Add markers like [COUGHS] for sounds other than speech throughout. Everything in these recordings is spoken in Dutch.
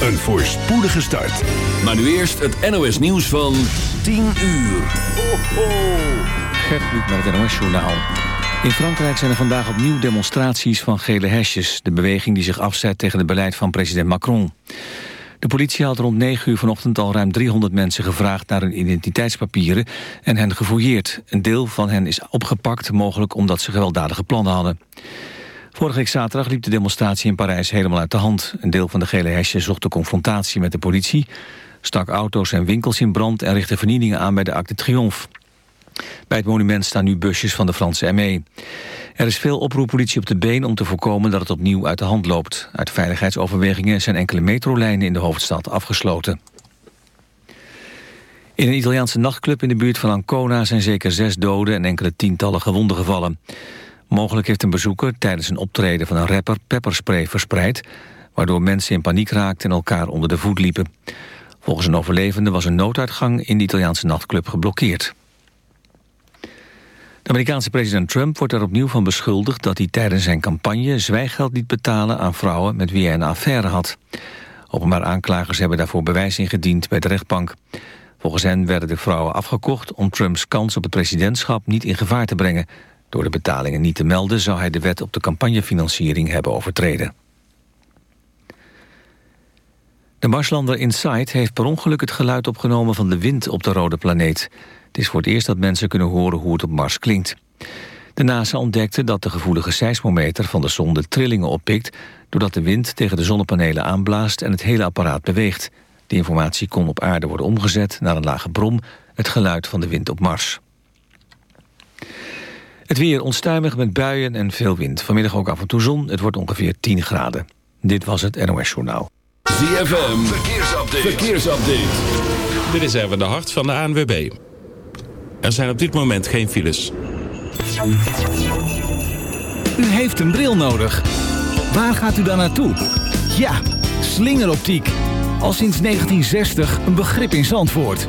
een voorspoedige start. Maar nu eerst het NOS nieuws van 10 uur. Ho, ho. Gert Luc met het NOS Journaal. In Frankrijk zijn er vandaag opnieuw demonstraties van gele hesjes... de beweging die zich afzet tegen het beleid van president Macron. De politie had rond 9 uur vanochtend al ruim 300 mensen gevraagd... naar hun identiteitspapieren en hen gefouilleerd. Een deel van hen is opgepakt, mogelijk omdat ze gewelddadige plannen hadden. Vorige week zaterdag liep de demonstratie in Parijs helemaal uit de hand. Een deel van de gele hesjes zocht de confrontatie met de politie... stak auto's en winkels in brand en richtte vernielingen aan bij de Arc de Triomphe. Bij het monument staan nu busjes van de Franse ME. Er is veel oproeppolitie op de been om te voorkomen dat het opnieuw uit de hand loopt. Uit veiligheidsoverwegingen zijn enkele metrolijnen in de hoofdstad afgesloten. In een Italiaanse nachtclub in de buurt van Ancona zijn zeker zes doden en enkele tientallen gewonden gevallen. Mogelijk heeft een bezoeker tijdens een optreden van een rapper pepperspray verspreid, waardoor mensen in paniek raakten en elkaar onder de voet liepen. Volgens een overlevende was een nooduitgang in de Italiaanse nachtclub geblokkeerd. De Amerikaanse president Trump wordt er opnieuw van beschuldigd... dat hij tijdens zijn campagne zwijgeld liet betalen aan vrouwen... met wie hij een affaire had. Openbaar aanklagers hebben daarvoor bewijs ingediend bij de rechtbank. Volgens hen werden de vrouwen afgekocht... om Trumps kans op het presidentschap niet in gevaar te brengen. Door de betalingen niet te melden... zou hij de wet op de campagnefinanciering hebben overtreden. De Marslander InSight heeft per ongeluk het geluid opgenomen... van de wind op de rode planeet... Het is voor het eerst dat mensen kunnen horen hoe het op Mars klinkt. De NASA ontdekte dat de gevoelige seismometer van de zonde trillingen oppikt... doordat de wind tegen de zonnepanelen aanblaast en het hele apparaat beweegt. Die informatie kon op aarde worden omgezet naar een lage brom... het geluid van de wind op Mars. Het weer onstuimig met buien en veel wind. Vanmiddag ook af en toe zon. Het wordt ongeveer 10 graden. Dit was het NOS Journaal. ZFM, verkeersupdate. verkeersupdate. Dit is even de hart van de ANWB. Er zijn op dit moment geen files. U heeft een bril nodig. Waar gaat u dan naartoe? Ja, slingeroptiek. Al sinds 1960 een begrip in Zandvoort.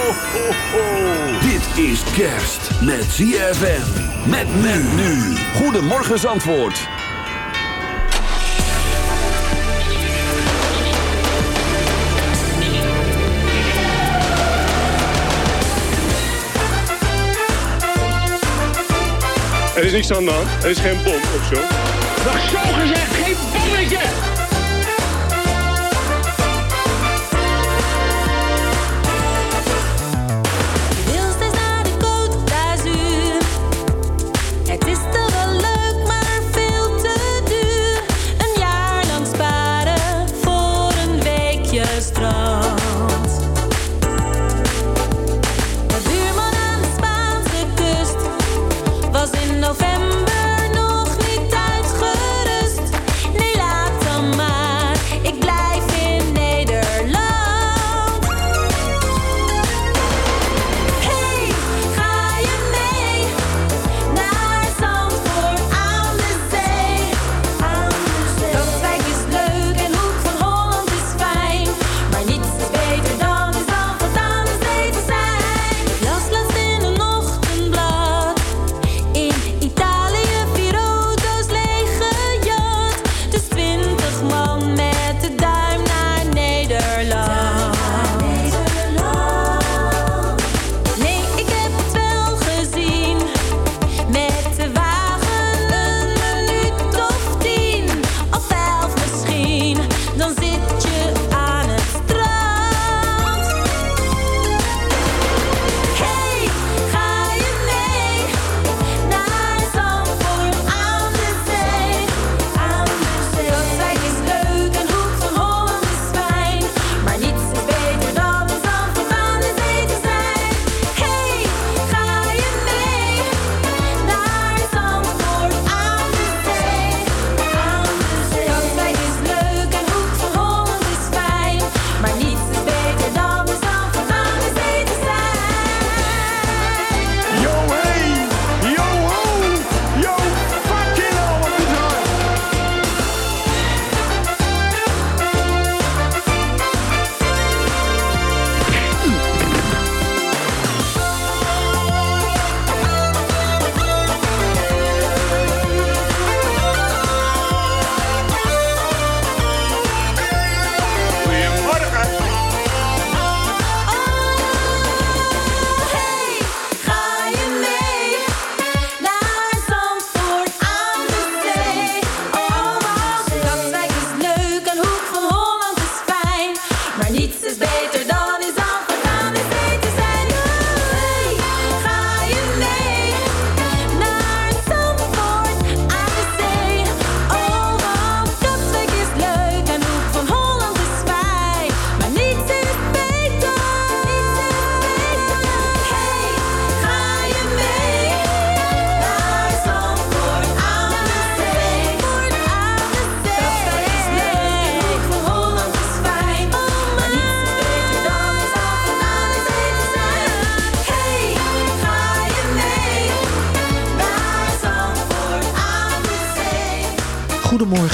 Ho. Dit is kerst met ZFM. Met men nu. Goedemorgen Zandvoort. Er is niks aan de hand. Er is geen bom of zo. Nog zo gezegd, geen bommetje!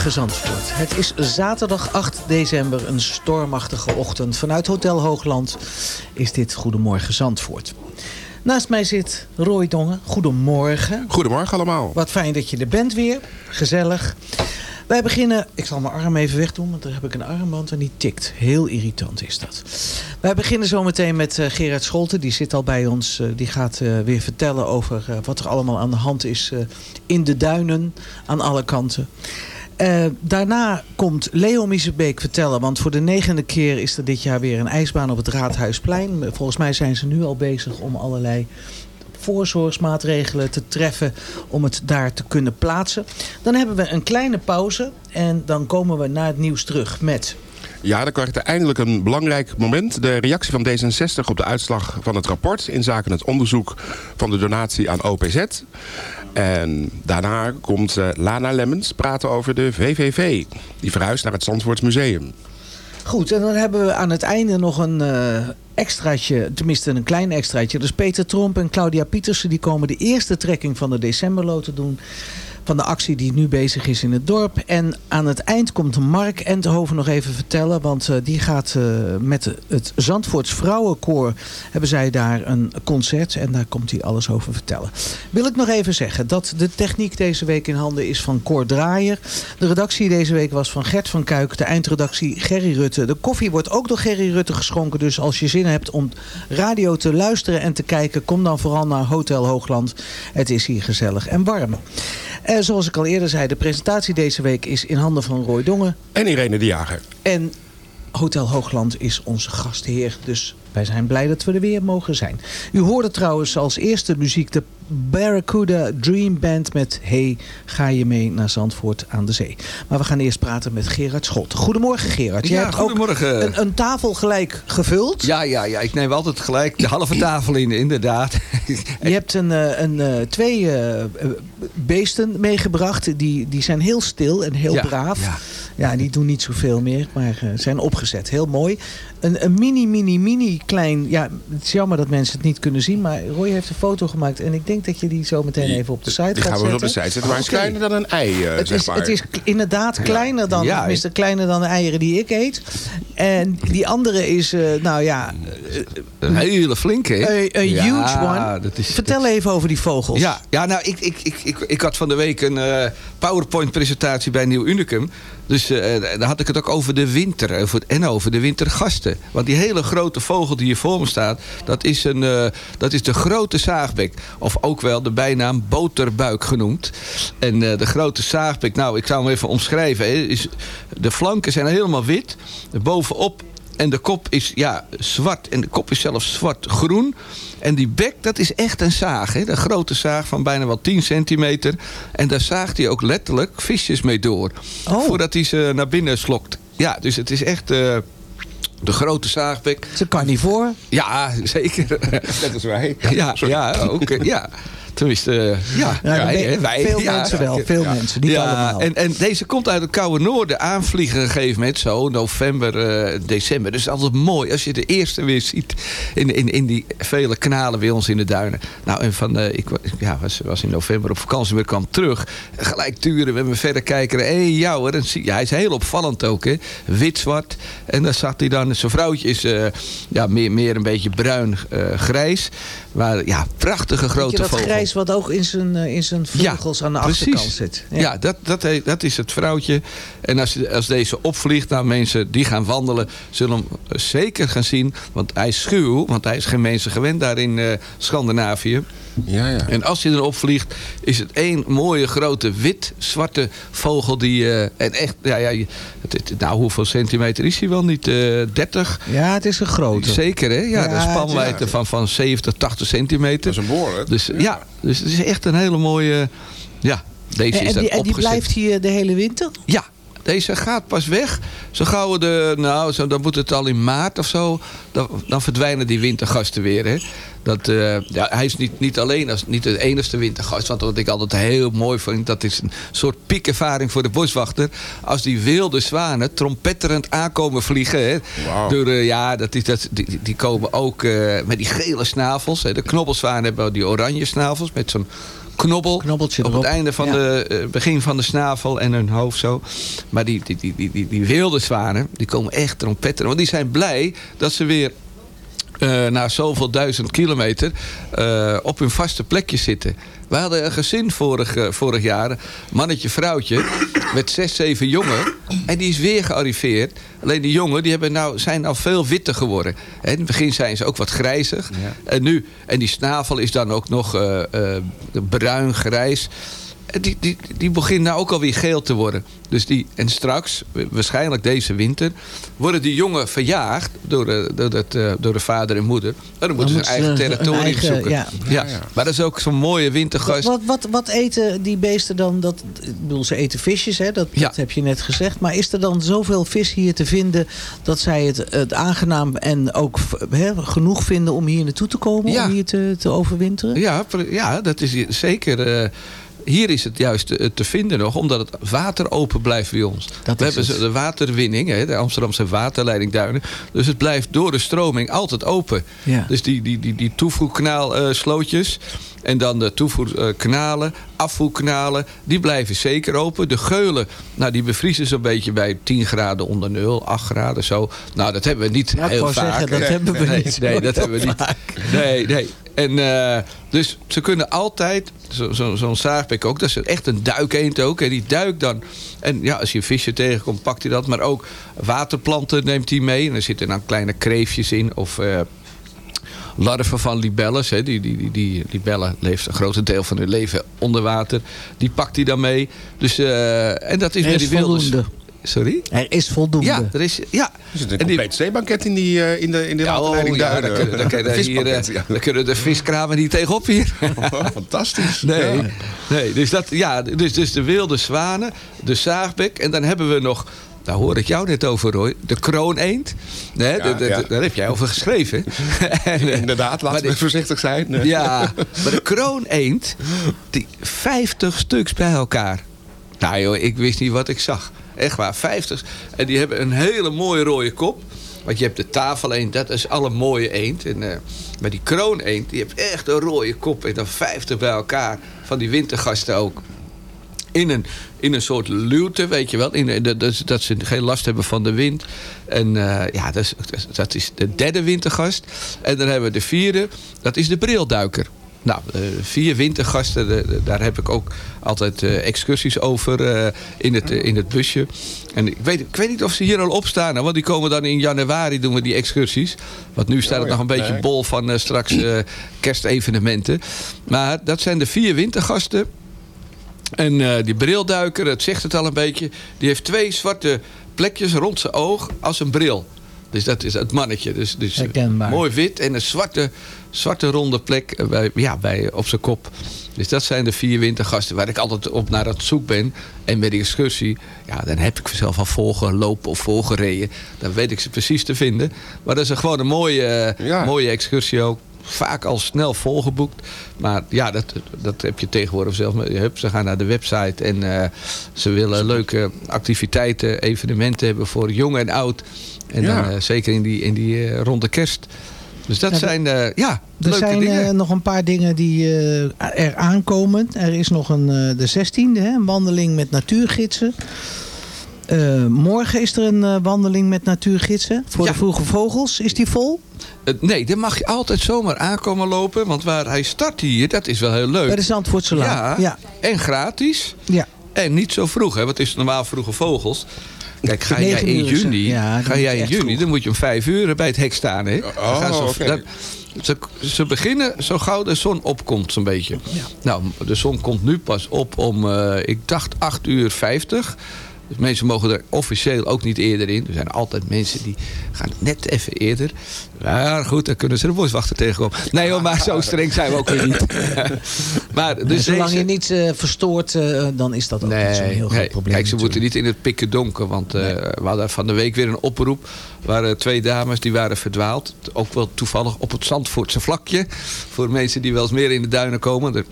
Goedemorgen Zandvoort. Het is zaterdag 8 december, een stormachtige ochtend. Vanuit Hotel Hoogland is dit Goedemorgen Zandvoort. Naast mij zit Roy Dongen. Goedemorgen. Goedemorgen allemaal. Wat fijn dat je er bent weer. Gezellig. Wij beginnen, ik zal mijn arm even wegdoen, want daar heb ik een armband en die tikt. Heel irritant is dat. Wij beginnen zometeen met uh, Gerard Scholten, die zit al bij ons. Uh, die gaat uh, weer vertellen over wat er allemaal aan de hand is in de duinen aan alle kanten. Daarna komt Leo Miezebeek vertellen, want voor de negende keer is er dit jaar weer een ijsbaan op het Raadhuisplein. Volgens mij zijn ze nu al bezig om allerlei voorzorgsmaatregelen te treffen om het daar te kunnen plaatsen. Dan hebben we een kleine pauze en dan komen we naar het nieuws terug met... Ja, dan krijgt eindelijk een belangrijk moment. De reactie van D66 op de uitslag van het rapport... in zaken het onderzoek van de donatie aan OPZ. En daarna komt uh, Lana Lemmens praten over de VVV. Die verhuist naar het Zandvoortsmuseum. Goed, en dan hebben we aan het einde nog een uh, extraatje, tenminste een klein extraatje. Dus Peter Tromp en Claudia Pietersen die komen de eerste trekking van de decemberloten doen van de actie die nu bezig is in het dorp. En aan het eind komt Mark Enthoven nog even vertellen. Want uh, die gaat uh, met het Zandvoorts Vrouwenkoor... hebben zij daar een concert. En daar komt hij alles over vertellen. Wil ik nog even zeggen dat de techniek deze week in handen is van Cor Draaier. De redactie deze week was van Gert van Kuik. De eindredactie Gerry Rutte. De koffie wordt ook door Gerry Rutte geschonken. Dus als je zin hebt om radio te luisteren en te kijken... kom dan vooral naar Hotel Hoogland. Het is hier gezellig en warm. En zoals ik al eerder zei, de presentatie deze week is in handen van Roy Dongen. En Irene de Jager. En Hotel Hoogland is onze gastheer. Dus wij zijn blij dat we er weer mogen zijn. U hoorde trouwens als eerste muziek de Barracuda Dream Band met Hey, ga je mee naar Zandvoort aan de zee. Maar we gaan eerst praten met Gerard Schot. Goedemorgen Gerard. Jij ja, hebt goedemorgen. Ook een, een, tafel gelijk gevuld. Ja, ja, ja, ik neem altijd gelijk de halve tafel in, inderdaad. Je hebt een, eh, een, eh, twee uh, beesten meegebracht. Die, die zijn heel stil en heel ja, braaf. Ja. Ja, die doen niet zoveel meer, maar uh, zijn opgezet. Heel mooi. Een, een mini, mini, mini klein... Ja, het is jammer dat mensen het niet kunnen zien. Maar Roy heeft een foto gemaakt. En ik denk dat je die zo meteen even op de site die gaat gaan we zetten. op de site zetten. Maar het is okay. kleiner dan een ei, uh, het zeg is, maar. Het is inderdaad kleiner dan, ja, tenminste, kleiner dan de eieren die ik eet. En die andere is, uh, nou ja... Uh, een hele flinke. Een ja, huge one. Dat is, Vertel dat... even over die vogels. Ja, ja nou, ik, ik, ik, ik, ik had van de week een PowerPoint-presentatie bij Nieuw Unicum. Dus daar had ik het ook over de winter over, en over de wintergasten. Want die hele grote vogel die hier voor me staat... dat is, een, uh, dat is de grote zaagbek. Of ook wel de bijnaam boterbuik genoemd. En uh, de grote zaagbek, nou, ik zou hem even omschrijven. Hè, is, de flanken zijn helemaal wit. Bovenop en de kop is ja, zwart. En de kop is zelfs zwart-groen. En die bek, dat is echt een zaag. Hè? Een grote zaag van bijna wel 10 centimeter. En daar zaagt hij ook letterlijk visjes mee door. Oh. Voordat hij ze naar binnen slokt. Ja, dus het is echt... Uh, de grote zaagbek. Het is een carnivoor. Ja, zeker. [LAUGHS] Net als wij. Ja, ja, ook. Ja. Tenminste, uh, ja, ja wij, wij, Veel ja, mensen wel, veel mensen, niet allemaal. En, en deze komt uit het koude noorden aanvliegen een gegeven moment. Zo, november, uh, december. Dus altijd mooi als je de eerste weer ziet in, in, in die vele kanalen bij ons in de duinen. Nou, en van, uh, ik ja, was, was in november op vakantie, weer kwam terug. Gelijk turen, we hebben verder kijken. Hé, hey, jou, hoor. Ja, hij is heel opvallend ook, hè. Wit-zwart. En dan zat hij dan, zijn vrouwtje is ja, meer, meer een beetje bruin-grijs. maar ja, prachtige grote vogel. Wat ook in zijn, in zijn vleugels ja, aan de precies. achterkant zit. Ja, ja dat, dat, dat is het vrouwtje. En als, als deze opvliegt, nou mensen die gaan wandelen... zullen hem zeker gaan zien. Want hij is schuw, want hij is geen mensen gewend daar in uh, Scandinavië. Ja, ja. En als hij erop vliegt, is het één mooie grote wit-zwarte vogel die... Uh, en echt, ja, ja, het, het, nou hoeveel centimeter is hij wel niet? Uh, 30? Ja, het is een grote. Zeker, hè? Ja, ja de spanwijdte ja. van, van 70, 80 centimeter. Dat is een behoorlijk. Dus ja. ja, dus het is echt een hele mooie... Ja, deze en, is en, die, en die blijft hier de hele winter? Ja, deze gaat pas weg. Zo gauw we de, nou, zo, dan moet het al in maart of zo. Dan, dan verdwijnen die wintergasten weer. Hè. Dat, uh, ja, hij is niet, niet alleen als niet de enige wintergast. Want wat ik altijd heel mooi vind, dat is een soort piekervaring voor de boswachter. Als die wilde zwanen trompetterend aankomen vliegen. Hè, wow. door, uh, ja, dat is, dat, die, die komen ook uh, met die gele snavels. Hè. De knobbelzwanen hebben die oranje snavels met zo'n knobbel Knobbeltje op erop. het einde van Ja. de eh, begin van de snavel en hun hoofd zo. Maar die, die, die, die, die, die wilde zwanen, die komen echt trompetten. Want die zijn blij dat ze weer eh, na zoveel duizend kilometer eh, op hun vaste plekje zitten. We hadden een gezin vorig, eh, vorig jaar, mannetje, vrouwtje, met zes, zeven jongen. En die is weer gearriveerd. Alleen die jongen die hebben nou, zijn al veel witter geworden. In het begin zijn ze ook wat grijzig. En, nu, en die snavel is dan ook nog eh, eh, die, die, die begint nou ook alweer geel te worden. Dus die, en straks, waarschijnlijk deze winter... worden die jongen verjaagd door de, door het, eh, door de vader en moeder. En dan moeten ze een eigen territorium eigen- zoeken. ja. Ja. Maar dat is ook zo'n mooie wintergast. wat, wat, wat eten die beesten dan? Dat, ik bedoel, ze eten visjes, hè? Dat, dat heb je net gezegd. Maar is er dan zoveel vis hier te vinden... dat zij het, het aangenaam en ook hè, genoeg vinden om hier naartoe te komen? Ja. Om hier te, te overwinteren? Ja, ja, dat is zeker... eh, hier is het juist te, te vinden nog, omdat het water open blijft bij ons. Dat We hebben het. de waterwinning, hè, de Amsterdamse waterleidingduinen. Dus het blijft door de stroming altijd open. Ja. Dus die, die, die, die toevoerkanaalslootjes en dan de toevoerkanalen, afvoerkanalen, die blijven zeker open. De geulen, nou, die bevriezen zo'n beetje bij 10 graden onder nul, 8 graden zo. Nou, dat hebben we niet Ja, heel vaak. zeggen, dat Nee, hebben we nee, niet Nee, dat hebben we niet. Nee, nee. En eh, dus ze kunnen altijd, zo- zo- zo'n zaagbek ook, dat is echt een duikeend ook. En die duikt dan. En ja, als je een visje tegenkomt, pakt hij dat. Maar ook waterplanten neemt hij mee. En er zitten dan kleine kreefjes in. Of eh, larven van libelles. Hè. Die, die, die, die libellen leeft een groot deel van hun leven onder water. Die pakt hij dan mee. Dus, eh, en dat is Er die wilde. voldoende. Sorry? Er is voldoende. Ja, er is, ja. Er zit een En die- compleet zeebanket in, die, eh, in de, in de ja, oh, waterleiding ja, dan kunnen, dan kunnen [LAUGHS] hier, Visbanket, ja. dan kunnen de viskramen niet tegenop hier. [LAUGHS] Fantastisch. Nee, Ja. nee dus, dat, ja, dus, dus de wilde zwanen, de zaagbek. En dan hebben we nog, daar hoor ik jou net over Roy, de krooneend. Nee, de- de- ja. Daar heb jij over geschreven. [LAUGHS] En, eh, Inderdaad, laten we voorzichtig zijn. Ja, maar de krooneend, die 50 stuks bij elkaar. Nou joh, ik wist niet wat ik zag. Echt waar, 50. En die hebben een hele mooie rode kop. Want je hebt de tafeleend, dat is alle mooie eend. En, eh, maar die krooneend, die heeft echt een rode kop. En dan 50 bij elkaar. Van die wintergasten ook. In een, in een soort luwte, weet je wel. In, dat, dat, ze geen last hebben van de wind. En eh, ja, dat is, dat is de derde wintergast. En dan hebben we de vierde, dat is de brilduiker. Nou, eh, vier wintergasten, daar heb ik ook altijd eh, excursies over in, het, in het busje. En ik weet, ik weet niet of ze hier al op staan, hè, want die komen dan in januari doen we die excursies. Want nu staat het Oh nog een beetje bol van straks kerstevenementen. Maar dat zijn de vier wintergasten. En eh, die brilduiker, dat zegt het al een beetje. Die heeft twee zwarte plekjes rond zijn oog als een bril. Dus dat is het mannetje. Dus, dus Herkenbaar. mooi wit en een zwarte, zwarte ronde plek eh, bij, ja, bij, op zijn kop. Dus dat zijn de vier wintergasten waar ik altijd op naar het zoek ben. En bij die excursie, ja, dan heb ik zelf al volgelopen of volgereden. Dan weet ik ze precies te vinden. Maar dat is een gewoon een mooie, eh, mooie excursie ook. Vaak al snel volgeboekt. Maar ja, dat, dat heb je tegenwoordig zelf. Hup, Ze gaan naar de website en eh, ze willen leuke activiteiten, evenementen hebben voor jong en oud. En Ja. dan eh, zeker in die, in die eh, ronde kerst. Dus dat Ja, zijn eh, ja, Er zijn nog een paar dingen die eh, er aankomen. Er is nog een, de 16e, hè, een wandeling met natuurgidsen. Eh, morgen is er een eh, wandeling met natuurgidsen voor de vroege vogels. Is die vol? Eh, nee, daar mag je altijd zomaar aankomen lopen. Want waar hij start hier, dat is wel heel leuk. Bij de Zandvoortse Ja, ja. en gratis. Ja. En niet zo vroeg, hè, want het is normaal vroege vogels. Kijk, ga jij 9 in juni, Ja, ga moet jij je in juni vroeg. dan moet je om vijf uur bij het hek staan. Hè? Dan Oh, gaan ze, dan- ze, ze beginnen zo gauw de zon opkomt, zo'n beetje. Nou, de zon komt nu pas op om, eh, ik dacht, 8 uur 50. Dus mensen mogen er officieel ook niet eerder in. Er zijn altijd mensen die gaan net even eerder. Maar goed, dan kunnen ze de boswachter tegenkomen. Nee hoor, maar zo streng zijn we ook weer niet. [LAUGHS] maar, Dus zolang deze- je niet eh, verstoort, eh, dan is dat ook niet zo'n heel groot nee. probleem. Kijk, ze natuurlijk. moeten niet in het pikken donker. Want eh, we hadden van de week weer een oproep. Er waren twee dames die waren verdwaald. Ook wel toevallig op het Zandvoortse vlakje. Voor mensen die wel eens meer in de duinen komen. Er-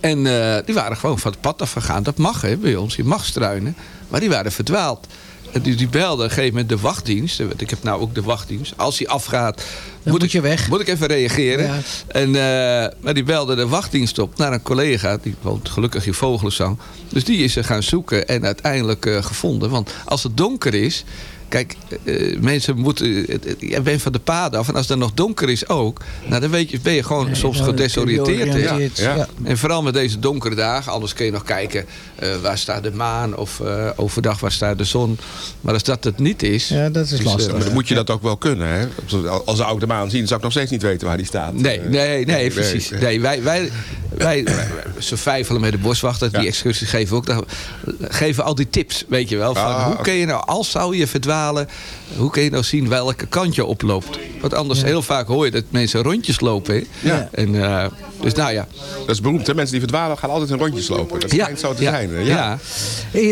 En eh, die waren gewoon van het pad afgegaan. Dat mag hè, bij ons. Je mag struinen. Maar die waren verdwaald. die, die belde op een gegeven moment de wachtdienst. Ik heb nou ook de wachtdienst. Als hij afgaat, moet, moet ik, weg. Moet ik even reageren. Ja. En, eh, maar die belde de wachtdienst op naar een collega. Die woont gelukkig in Vogelenzang. Dus die is er gaan zoeken en uiteindelijk eh, gevonden. Want als het donker is... Kijk, eh, mensen moeten... Je bent van de paden af. En als het dan nog donker is ook... Nou, dan weet je, ben je gewoon soms gedesoriënteerd. ja. Ja. En vooral met deze donkere dagen. Anders kun je nog kijken... eh, waar staat de maan? Of eh, overdag waar staat de zon? Maar als dat het niet is... Ja, dat is dus, lastig. Maar dan moet je dat ook wel kunnen. Hè? Als zou ik de maan zien, zou ik nog steeds niet weten waar die staat. Nee, nee, nee, precies. Nee, wij, wij, wij, [COUGHS] ze vijfelen met de boswachter, die excursies geven ook. daar- Geven al die tips, weet je wel. Van Ah, hoe kun je nou, als zou je hoe kun je nou zien welke kant je oploopt? Want anders, heel vaak hoor je dat mensen rondjes lopen. hè. Ja. En, eh, dus nou ja. Dat is beroemd. Hè? Mensen die verdwalen gaan altijd in rondjes lopen. Dat Ja, schijnt zo te ja, zijn. hè? ja.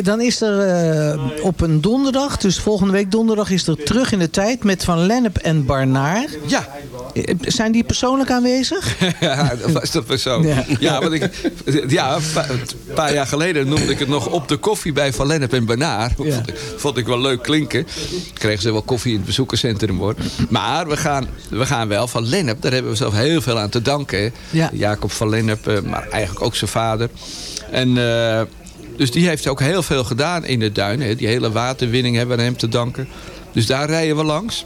Dan is er eh, op een donderdag, dus volgende week donderdag, is er terug in de tijd met Van Lennep en Barnaar. Ja. Eh, Zijn die persoonlijk aanwezig? [LAUGHS] ja, dat was dat persoon. Ja. Ja, want ik, ja, een pa- een paar jaar geleden noemde ik het nog op de koffie bij Van Lennep en Banaar. Ja. Vond, ik, vond ik wel leuk klinken. Kregen ze wel koffie in het bezoekerscentrum hoor. Maar we gaan, we gaan wel van Lennep, daar hebben we zelf heel veel aan te danken. Ja. Jacob van Lennep, eh, maar eigenlijk ook zijn vader. En... eh, dus die heeft ook heel veel gedaan in de duinen. hè. Die hele waterwinning hebben we aan hem te danken. Dus daar rijden we langs.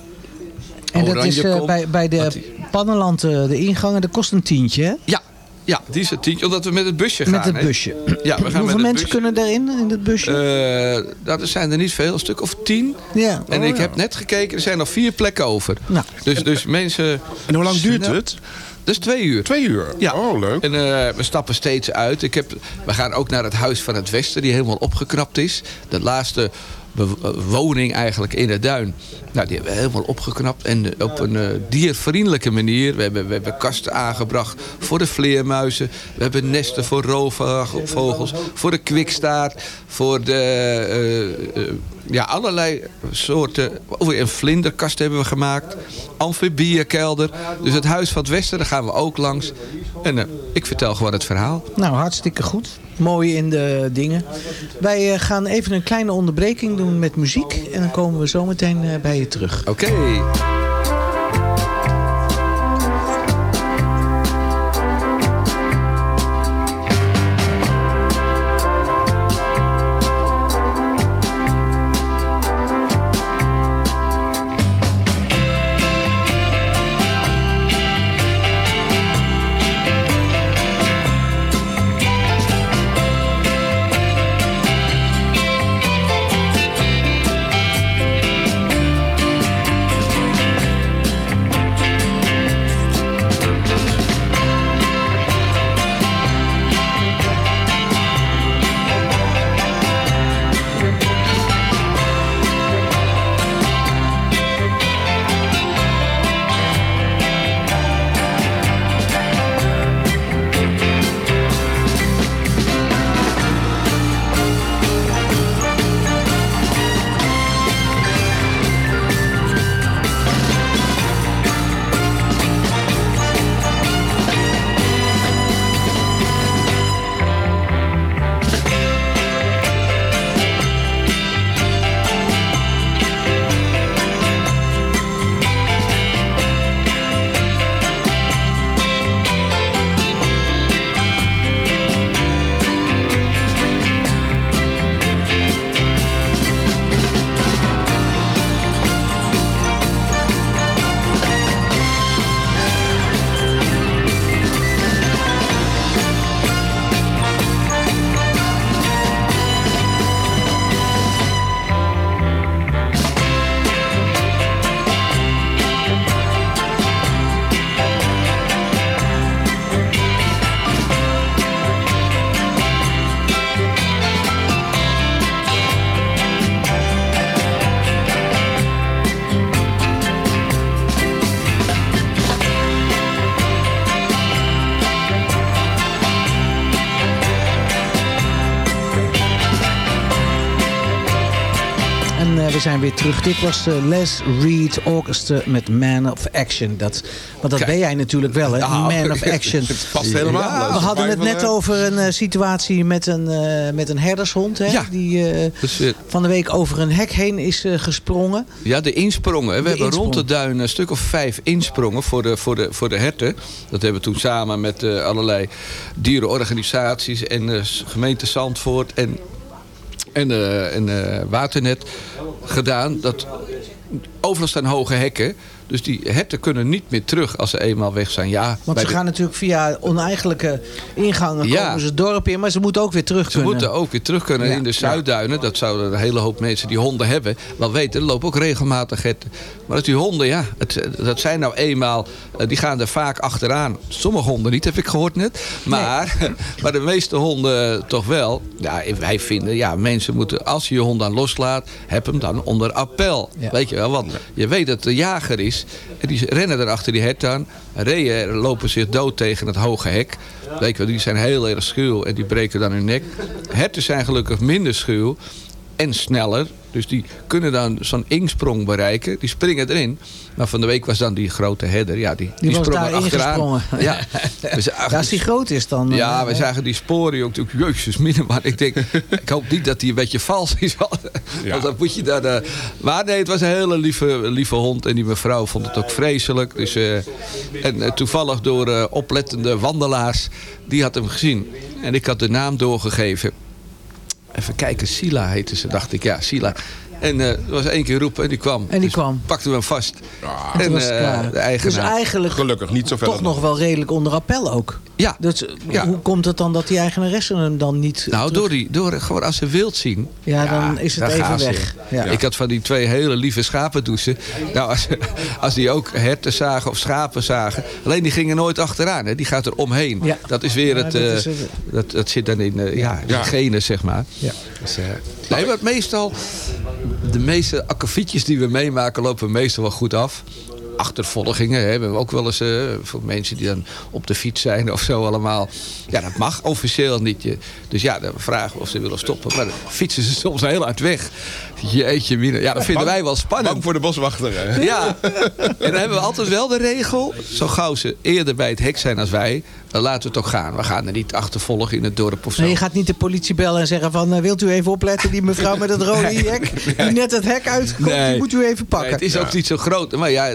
En dat is eh, bij, bij de Pannenland, de ingangen, dat kost een tientje, hè? Ja, ja, die is het tientje. Omdat we met het busje gaan. Met het busje. Ja, we gaan Hoeveel met het mensen busje. kunnen daarin, in het busje? Eh, nou, er zijn er niet veel, een stuk of tien. ja. En Oh, ik ja. heb net gekeken, er zijn nog vier plekken over. Nou. Dus, dus mensen... En hoe lang duurt het? Dat is twee uur. Twee uur? Ja. Oh, leuk. En eh, we stappen steeds uit. Ik heb, we gaan ook naar het Huis van het Westen, die helemaal opgeknapt is. De laatste woning eigenlijk in het duin. Nou, die hebben we helemaal opgeknapt. En eh, op een eh, diervriendelijke manier. We hebben, we hebben kasten aangebracht voor de vleermuizen. We hebben nesten voor roofvogels. Voor de kwikstaart. Voor de... eh, ja, allerlei soorten. Oh, een vlinderkast hebben we gemaakt. Amfibiekelder. Dus het Huis van het Westen, daar gaan we ook langs. En ik vertel gewoon het verhaal. Nou, hartstikke goed. Mooi in de dingen. Wij eh, gaan even een kleine onderbreking doen met muziek. En dan komen we zo meteen eh, bij je terug. Oké. We zijn weer terug. Dit was de Les Reed Orchestra met Man of Action. Dat, want dat Kijk. ben jij natuurlijk wel, hè? Nou, Man of [LAUGHS] Action. Het past helemaal. Ja, we hadden het net eh, over een eh, situatie met een, eh, met een herdershond. Hè? Ja. Die eh, Dus, eh, van de week over een hek heen is eh, gesprongen. Ja, de insprongen. We De hebben rond de duin een stuk of vijf insprongen voor de, voor de, voor de herten. Dat hebben we toen samen met eh, allerlei dierenorganisaties en eh, gemeente Zandvoort en, en, eh, en eh, Waternet gedaan. Dat, overal staan hoge hekken. Dus die herten kunnen niet meer terug als ze eenmaal weg zijn. Ja, Want ze de- gaan natuurlijk via oneigenlijke ingangen Ja. komen ze het dorp in. Maar ze moeten ook weer terug Ze kunnen. moeten ook weer terug kunnen Ja. in de Zuidduinen. Dat zouden een hele hoop mensen die honden hebben wel weten. Er lopen ook regelmatig herten. Maar dat die honden, ja, het, dat zijn nou eenmaal... eh, die gaan er vaak achteraan. Sommige honden niet, heb ik gehoord net. Maar, [LAUGHS] maar de meeste honden toch wel. Ja, wij vinden, ja, mensen moeten... Als je je hond dan loslaat, heb hem dan onder appel. Weet je wel, want je weet dat het een jager is. En die rennen er achter die hert aan. Reeën lopen zich dood tegen het hoge hek. Weet wel, die zijn heel erg schuw en die breken dan hun nek. Herten zijn gelukkig minder schuw en sneller. Dus die kunnen dan zo'n ingsprong bereiken. Die springen erin. Maar van de week was dan die grote herder. Ja, die, die, sprong daar er achteraan. Ja, [LAUGHS] Ja, als die groot is dan... ja, eh, we zagen die sporen ook natuurlijk. Jezus, maar ik denk, ik hoop niet dat die een beetje vals is. [LAUGHS] Want dan moet je daar. eh, maar nee, het was een hele lieve, lieve hond. En die mevrouw vond het ook vreselijk. Dus, eh, en toevallig door oplettende wandelaars, die had hem gezien. En ik had de naam doorgegeven. Even kijken, Sila heette ze, dacht ik. Ja, Sila. En eh, er was één keer roepen en die kwam. En die Dus kwam. pakten we hem vast. en eh, klaar. de Dus eigenaar. eigenlijk Gelukkig niet zoveel. toch nog wel redelijk onder appel ook. Ja. Dus Ja. hoe komt het dan dat die eigenaressen hem dan niet... Nou, terug- door, die, door gewoon als ze wild zien. Ja, dan is het even weg. Ja. Ik had van die twee hele lieve schapendouchen. Nou, als, als die ook herten zagen of schapen zagen. Alleen die gingen nooit achteraan. Hè. Die gaat er omheen. Ja. Dat is weer Ja, het... dat eh, is het. dat, dat zit dan in uh, ja, de Ja. genen, zeg maar. Ja. Dus, eh, nee, maar meestal... De meeste akkefietjes die we meemaken lopen meestal wel goed af. Achtervolgingen hè, hebben we ook wel eens eh, voor mensen die dan op de fiets zijn of zo allemaal. Ja, dat mag officieel niet. Je. Dus ja, dan vragen we of ze willen stoppen. Maar dan fietsen ze soms heel hard weg. Jeetje mine. Ja, dat vinden Bang- wij wel spannend. Bang voor de boswachter, hè? Ja, en dan hebben we altijd wel de regel. Zo gauw ze eerder bij het hek zijn als wij, dan laten we het ook gaan. We gaan er niet achtervolgen in het dorp of zo. Nee, je gaat niet de politie bellen en zeggen van... eh, wilt u even opletten, die mevrouw met het rode hek... die net het hek uitkomt, Nee. die moet u even pakken. Nee, het is ook niet zo groot. Maar ja,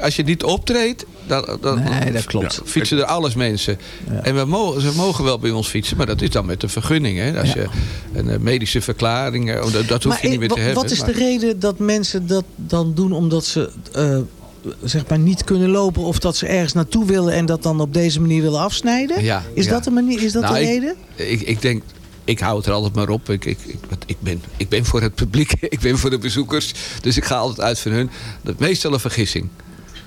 als je niet optreedt, dan, dan Nee, dat klopt. fietsen er alles mensen. En we mogen, ze mogen wel bij ons fietsen, maar dat is dan met een vergunning. Hè? Als je een eh, medische verklaring, eh, dat, dat hoef maar je niet eh, meer te hebben. wat is maar- de reden dat mensen dat dan doen omdat ze... eh, zeg maar niet kunnen lopen of dat ze ergens naartoe willen en dat dan op deze manier willen afsnijden? Ja, is, ja. dat de manier, is dat Nou, de ik- reden? Ik, ik denk, ik hou het er altijd maar op. Ik, ik, ik, ik, ben, ik ben voor het publiek, [LAUGHS] ik ben voor de bezoekers. Dus ik ga altijd uit van hun. Dat is meestal een vergissing.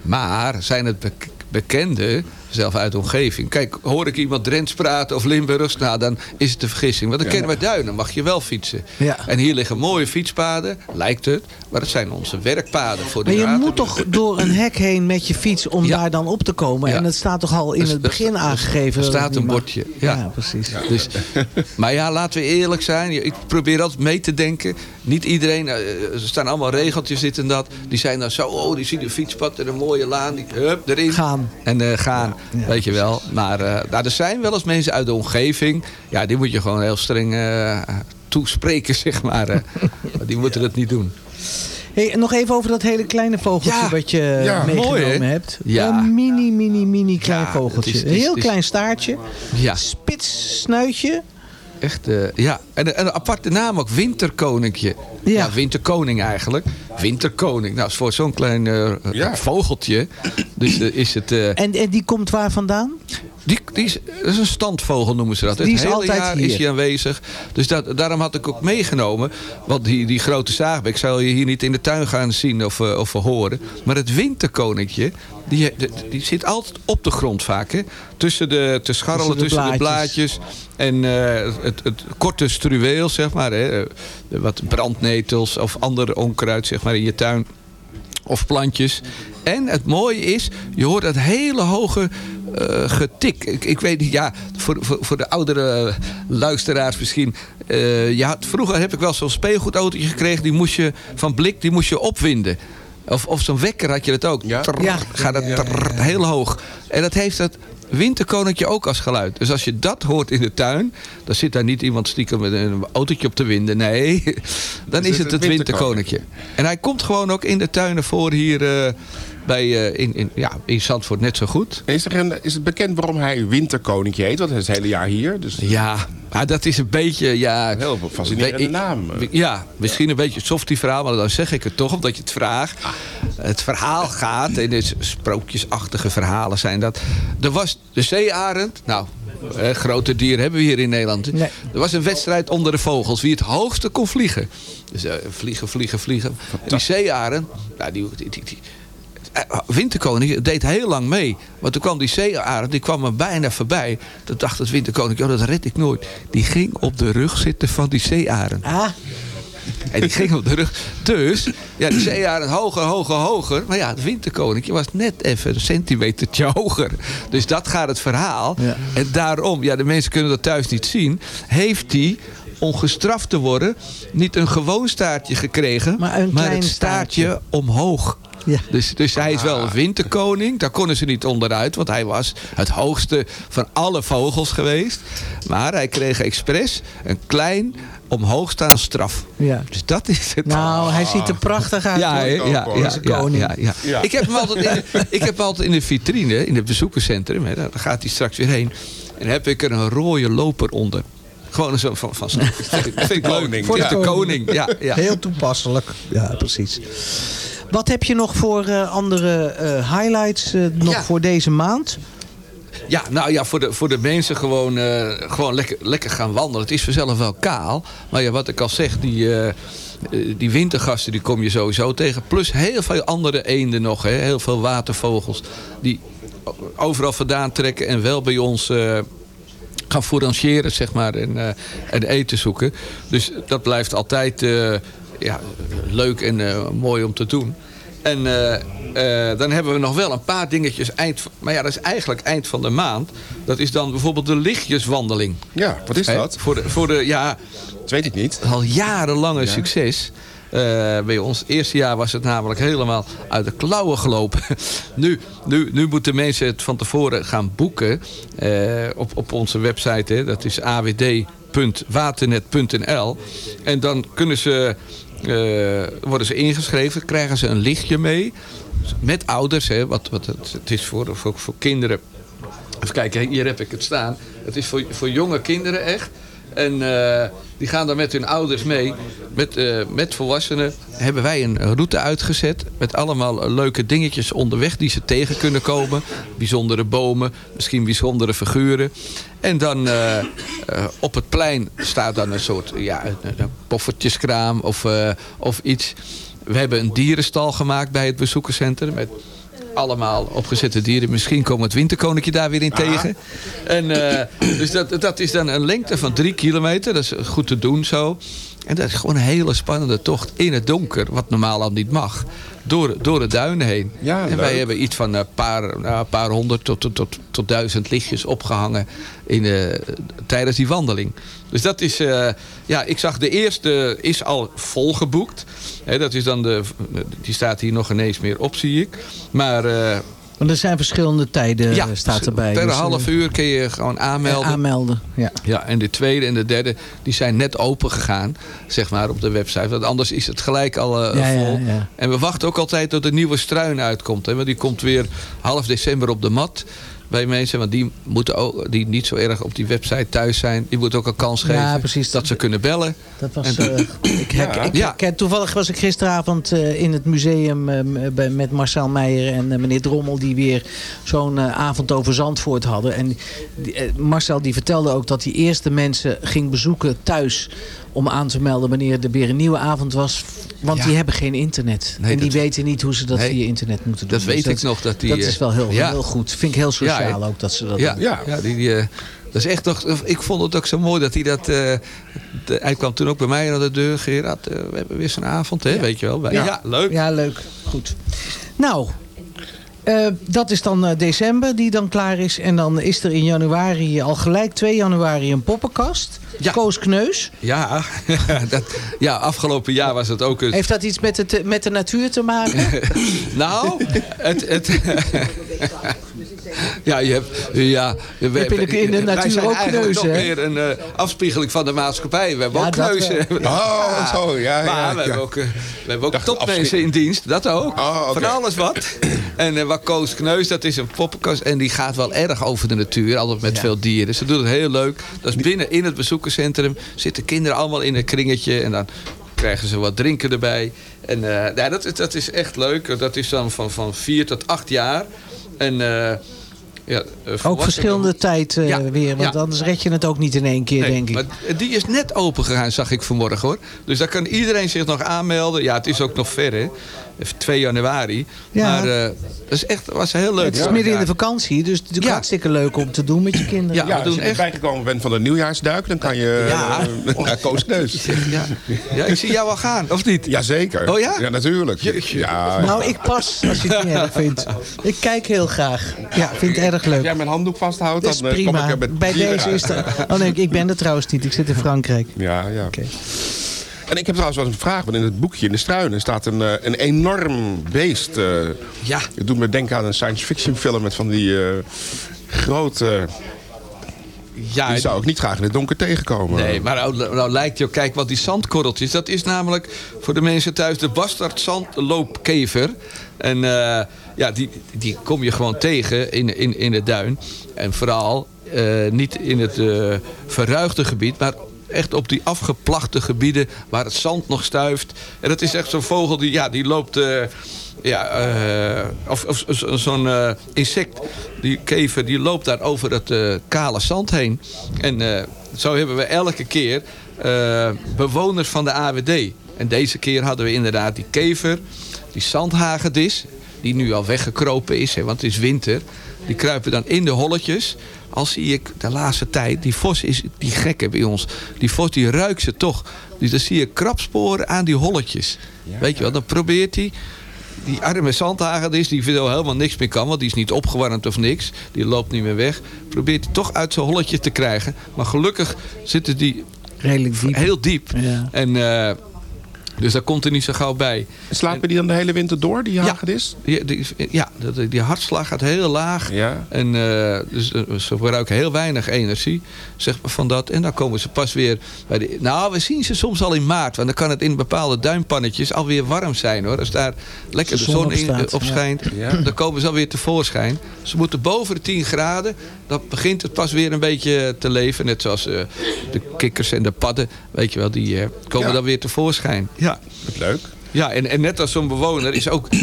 Maar zijn het bek- bekenden, zelf uit de omgeving. Kijk, hoor ik iemand Drents praten of Limburgs, nou dan is het een vergissing. Want dan kennen we duinen, mag je wel fietsen. Ja. En hier liggen mooie fietspaden, lijkt het. Maar het zijn onze werkpaden voor de Maar je moet toch door een hek heen met je fiets om Ja. daar dan op te komen. En het staat toch al in het begin aangegeven. Er dat staat een bordje. Ja, precies. Dus, maar ja, laten we eerlijk zijn. Ik probeer altijd mee te denken. Niet iedereen, eh, er staan allemaal regeltjes dit en dat. Die zijn dan zo, oh, die zien een fietspad en een mooie laan. Die, hup, erin. Gaan. En eh, gaan, weet je wel. Maar nou, er zijn wel eens mensen uit de omgeving. Ja, die moet je gewoon heel streng eh, toespreken, [LAUGHS] zeg maar. eh. Maar die moeten dat niet doen. Hey, nog even over dat hele kleine vogeltje Ja. wat je Ja, meegenomen mooi, hebt. Ja. Een mini, mini, mini klein vogeltje. het Een het heel het klein staartje. Ja. Spits snuitje. Echt, eh, ja. En, en een aparte naam ook, Winterkoninkje. Ja. Winterkoning eigenlijk. Winterkoning. Nou, is voor zo'n klein eh, vogeltje. Dus eh, is het... eh, En, en die komt waar vandaan? Die, die is, dat is een standvogel noemen ze dat. Die het hele jaar hier. is hij aanwezig. Dus dat, daarom had ik ook meegenomen. Want die, die grote zaagbek zou je hier niet in de tuin gaan zien of, eh, of horen. Maar het winterkoninkje, die, die, die zit altijd op de grond vaak. Hè? Tussen de, te scharrelen Tussen de blaadjes. En eh, het, het korte struweel, zeg maar. Hè? Wat brandnetels of ander onkruid zeg maar, in je tuin. Of plantjes. En het mooie is, je hoort dat hele hoge eh, getik. Ik, ik weet niet, ja, voor, voor, voor de oudere luisteraars misschien. eh, had, vroeger heb ik wel zo'n speelgoedautootje gekregen. Die moest je van blik, die moest je opwinden. Of, of zo'n wekker had je dat ook. Ja, Ja. gaat dat trrr, heel hoog. En dat heeft dat winterkoninkje ook als geluid. Dus als je dat hoort in de tuin, dan zit daar niet iemand stiekem met een autootje op te winden. Nee, [LAUGHS] dan is het het winterkoninkje. En hij komt gewoon ook in de tuinen voor hier eh, bij, eh, in, in, ja, in Zandvoort net zo goed. Is, er een, is het bekend waarom hij winterkoninkje heet? Want hij is het hele jaar hier. Dus Ja, maar dat is een beetje... Ja, heel fascinerende naam. Ja, misschien een beetje softie verhaal, maar dan zeg ik het toch, omdat je het vraagt. Het verhaal gaat, en het sprookjesachtige verhalen zijn dat. Er was de zeearend, nou, eh, grote dieren hebben we hier in Nederland. Er was een wedstrijd onder de vogels, wie het hoogste kon vliegen. Dus eh, vliegen, vliegen, vliegen. Die zeearend, nou, die, die, die, die- Winterkoning deed heel lang mee. Maar toen kwam die zeearend, die kwam er bijna voorbij. Toen dacht het Winterkoning, oh, dat red ik nooit. Die ging op de rug zitten van die zeearend. Ah. En die ging op de rug. Dus, ja, de zeearend hoger, hoger, hoger. Maar ja, het winterkoninkje was net even een centimetertje hoger. Dus dat gaat het verhaal. En daarom, ja, de mensen kunnen dat thuis niet zien. Heeft hij, om gestraft te worden, niet een gewoon staartje gekregen. Maar, een klein het staartje, staartje. omhoog. Dus, dus hij is wel een winterkoning. Daar konden ze niet onderuit. Want hij was het hoogste van alle vogels geweest. Maar hij kreeg expres een klein omhoogstaand straf. Ja. Dus dat is het. Nou, hij ziet er prachtig uit. Ja, ja, ja, ja, koning. ja, ja. Ja. Ik heb hem altijd in de, [LAUGHS] ik heb hem altijd in de vitrine, in het bezoekerscentrum. Hè, daar gaat hij straks weer heen. En heb ik er een rode loper onder. Gewoon zo van, van [LAUGHS] ik leuk. Voor de koning. Ja, ja. Heel toepasselijk. Ja, precies. Wat heb je nog voor eh, andere eh, highlights eh, nog voor deze maand? Ja, nou ja, voor de, voor de mensen gewoon, eh, gewoon lekker, lekker gaan wandelen. Het is vanzelf wel kaal. Maar ja, wat ik al zeg, die, die wintergasten die kom je sowieso tegen. Plus heel veel andere eenden nog. Hè. Heel veel watervogels. Die overal vandaan trekken en wel bij ons... eh, gaan fourageren, zeg maar, en, eh, en eten zoeken. Dus dat blijft altijd eh, ja, leuk en eh, mooi om te doen. En dan hebben we nog wel een paar dingetjes eind... Maar ja, dat is eigenlijk eind van de maand. Dat is dan bijvoorbeeld de lichtjeswandeling. Ja, wat is dat? Voor de, voor de, ja, dat weet ik niet. Al jarenlange Ja. succes. Eh, bij ons eerste jaar was het namelijk helemaal uit de klauwen gelopen. [LAUGHS] nu, nu, nu moeten mensen het van tevoren gaan boeken eh, op, op onze website. Hè. Dat is awd.waternet.nl. En dan kunnen ze, eh, worden ze ingeschreven, krijgen ze een lichtje mee. Met ouders, hè, wat, wat het, het is voor, voor, voor kinderen. Even kijken, hier heb ik het staan. Het is voor, voor jonge kinderen echt. En eh, die gaan dan met hun ouders mee. Met, eh, met volwassenen hebben wij een route uitgezet. Met allemaal leuke dingetjes onderweg die ze tegen kunnen komen. Bijzondere bomen, misschien bijzondere figuren. En dan eh, op het plein staat dan een soort ja, een, poffertjeskraam of, of iets. We hebben een dierenstal gemaakt bij het bezoekerscentrum. Allemaal opgezette dieren. Misschien komt het winterkoninkje daar weer in tegen. En, eh, dus dat, dat is dan een lengte van drie kilometer. Dat is goed te doen zo. En dat is gewoon een hele spannende tocht in het donker. Wat normaal al niet mag. Door, door de duinen heen. Ja, en wij hebben iets van een paar, nou, een paar honderd tot, tot, tot, tot duizend lichtjes opgehangen in, eh, tijdens die wandeling. Dus dat is, eh, ja, ik zag de eerste is al volgeboekt. Hè, dat is dan de, die staat hier nog ineens meer op, zie ik. Maar eh, Want er zijn verschillende tijden, ja, eh, staat erbij. per Dus, half uur kun je gewoon aanmelden. aanmelden, ja. Ja, en de tweede en de derde, die zijn net open gegaan, zeg maar, op de website. Want anders is het gelijk al Ja, ja, vol. ja. En we wachten ook altijd tot de nieuwe struin uitkomt. Hè, want die komt weer half december op de mat bij mensen. Want die moeten ook, die niet zo erg op die website thuis zijn, die moeten ook een kans geven Ja, precies. dat ze kunnen bellen. Dat was, En- eh, ik ik Ja. herken- toevallig was ik gisteravond eh, in het museum eh, bij- met Marcel Meijer en meneer Drommel die weer zo'n avond over Zandvoort hadden. En die, Marcel die vertelde ook dat hij eerst de mensen ging bezoeken thuis om aan te melden wanneer er weer een nieuwe avond was. Want Ja. die hebben geen internet. Nee, en die dat- weten niet hoe ze dat Nee, via internet moeten doen. dat weet Dus ik nog, dat die, dat eh, is wel heel, ja. heel goed. Vind ik heel sociaal Ja, ook dat ze dat ja, doen. ja. die, die, eh, dat is echt nog, ik vond het ook zo mooi dat hij dat... eh, de- hij kwam toen ook bij mij aan de deur. Gerard, eh, we hebben weer zo'n avond, hè, weet je wel. Wij- Ja, leuk. Ja, leuk. Goed. Nou, Eh, dat is dan eh, december die dan klaar is. En dan is er in januari al gelijk 2 januari een poppenkast. Koos Kneus. Ja, [LAUGHS] dat, ja, afgelopen jaar was het ook een... Heeft dat iets met, het, met de natuur te maken? [LAUGHS] nou, het... het [LAUGHS] [LAUGHS] ja, je hebt... Ja, we, heb in de, in de natuur wij zijn ook eigenlijk kneuzen, nog meer een eh, afspiegeling van de maatschappij. We hebben Ja, ook kneuzen. [LAUGHS] Oh, zo, ja, Maar ja, we ja. hebben ook, eh, we hebben ook topmensen in dienst. Dat ook. Oh. Van alles wat. [CLEARS THROAT] En eh, wat Koos Kneus, dat is een poppenkast. En die gaat wel erg over de natuur. Altijd met veel dieren. Ze doet het heel leuk. Dat is binnen in het bezoekerscentrum. Zitten kinderen allemaal in een kringetje. En dan krijgen ze wat drinken erbij. En eh, ja, dat, is- dat is echt leuk. Dat is dan van, van vier tot acht jaar. En... eh, ja, eh, Ook verschillende tijd eh, Ja, weer. Want ja. anders red je het ook niet in één keer, Nee, denk ik. Maar die is net open gegaan, zag ik vanmorgen hoor. Dus daar kan iedereen zich nog aanmelden. Ja, het is ook nog ver hè. 2 januari. Ja. Maar eh, dat is echt, was heel leuk. het is midden in de vakantie. Dus het is natuurlijk Ja. hartstikke leuk om te doen met je kinderen. Ja, Ja, we als doen je echt... bijgekomen bent van de nieuwjaarsduik, dan kan je Ja. eh, [LAUGHS] naar Koos Kneus. Ja. ja, ik zie jou wel gaan, of niet? Jazeker. Oh ja? Ja, natuurlijk. Ja, Nou, ik pas als je het niet erg vindt. Ik kijk heel graag. Ja, vind het erg Als leuk. jij mijn handdoek vasthoudt, Dat is dan eh, kom ik prima. er met Bij deze uit. is het... Oh nee, ik ben er trouwens niet. Ik zit in Frankrijk. Ja, ja. Oké. En ik heb trouwens wel een vraag, want in het boekje in de struinen staat een, eh, een enorm beest. eh. Ja. Het doet me denken aan een science fiction film met van die eh, grote... Ja, die zou ik niet graag in het donker tegenkomen. Nee, maar nou, nou lijkt je ook, kijk wat die zandkorreltjes, dat is namelijk voor de mensen thuis de bastaardzandloopkever. En ja, die, die kom je gewoon tegen in, in, in de duin. En vooral niet in het eh, verruigde gebied, maar echt op die afgeplachte gebieden waar het zand nog stuift. En dat is echt zo'n vogel die, ja, die loopt... eh, ja, eh, of, of zo- zo'n eh, insect, die kever, die loopt daar over het kale zand heen. En zo hebben we elke keer bewoners van de AWD. En deze keer hadden we inderdaad die kever, die zandhagedis, die nu al weggekropen is, hè, want het is winter. Die kruipen dan in de holletjes. Al zie ik de laatste tijd, die vos is die gekke bij ons. Die vos die ruikt ze toch. Dus dan zie je krabsporen aan die holletjes. Weet je wel, dan probeert hij die arme zandhagedis, die vindt al helemaal niks meer kan, want die is niet opgewarmd of niks. Die loopt niet meer weg. Probeert hij toch uit zijn holletje te krijgen. Maar gelukkig zitten die Redelijk diep. heel diep. Ja. En, eh, dus daar komt er niet zo gauw bij. Slapen die dan de hele winter door, die hagedis? Die, die, ja, die, die hartslag gaat heel laag. Ja. En eh, dus, eh, ze gebruiken heel weinig energie zeg maar, van dat. En dan komen ze pas weer bij de... Nou, we zien ze soms al in maart. Want dan kan het in bepaalde duimpannetjes alweer warm zijn hoor. Als daar lekker de De zon, in, eh, op schijnt. Dan komen ze alweer tevoorschijn. Ze moeten boven de 10 graden. Dan begint het pas weer een beetje te leven. Net zoals eh, de kikkers en de padden. Weet je wel, die eh, komen Ja. dan weer tevoorschijn. Ja. Leuk. Ja, en, en net als zo'n bewoner is ook eh,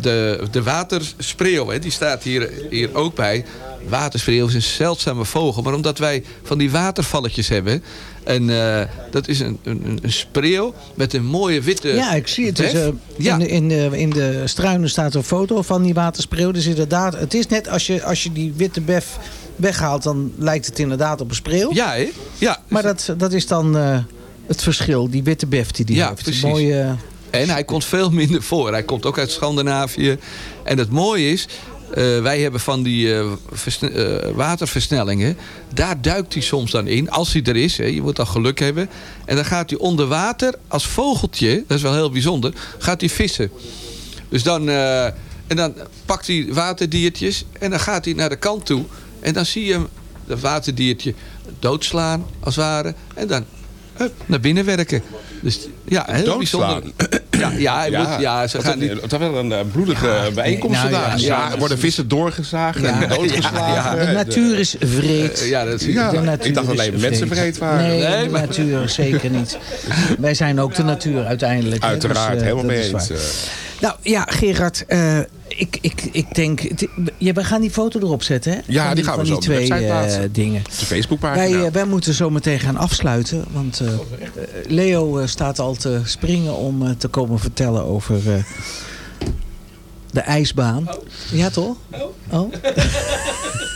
de, de waterspreeuw. Hè, die staat hier, hier ook bij. Waterspreeuw is een zeldzame vogel. Maar omdat wij van die watervalletjes hebben... En eh, dat is een, een, een spreeuw met een mooie witte Ja, ik zie het. eh, ja. in, de, in, de, in de struinen staat een foto van die waterspreeuw. Dus inderdaad, het is net als je, als je die witte bef weghaalt, dan lijkt het inderdaad op een spreeuw. Ja, hè? Ja. Maar dat, dat is dan eh, het verschil, die witte bef die die Ja, heeft. precies. Mooie, En hij komt veel minder voor. Hij komt ook uit Scandinavië. En het mooie is, eh, wij hebben van die eh, eh, waterversnellingen. Daar duikt hij soms dan in, als hij er is. Hè. Je moet dan geluk hebben. En dan gaat hij onder water als vogeltje, dat is wel heel bijzonder, gaat hij vissen. Dus dan, en dan pakt hij waterdiertjes en dan gaat hij naar de kant toe. En dan zie je hem, dat waterdiertje, doodslaan als het ware. En dan hup, naar binnen werken. Dus ja, heel Doodslaan. bijzonder. Ja, ja, hij moet, ja ze gaan niet... Het was wel een eh, bloedige bijeenkomst nou ja, vandaag. ja, Ja, worden vissen doorgezagen en doodgeslagen. de natuur is vreed. Eh, ja, dat is- Ja, de natuur ik dacht alleen mensen vreed waren. Nee, Nee, de maar- natuur zeker niet. Wij zijn ook de natuur uiteindelijk. Uiteraard, dus, eh, helemaal dat mee eens. eh. Nou ja, Gerard, eh, ik, ik, ik denk... Ja, we gaan die foto erop zetten, hè? Ja, Van die gaan we zo die de twee eh, dingen. De Facebookpagina. Wij, eh, wij moeten zo meteen gaan afsluiten. Want eh, Leo staat al te springen om te komen vertellen over eh, de ijsbaan. Ja, toch? Oh? [LAUGHS] [LAUGHS]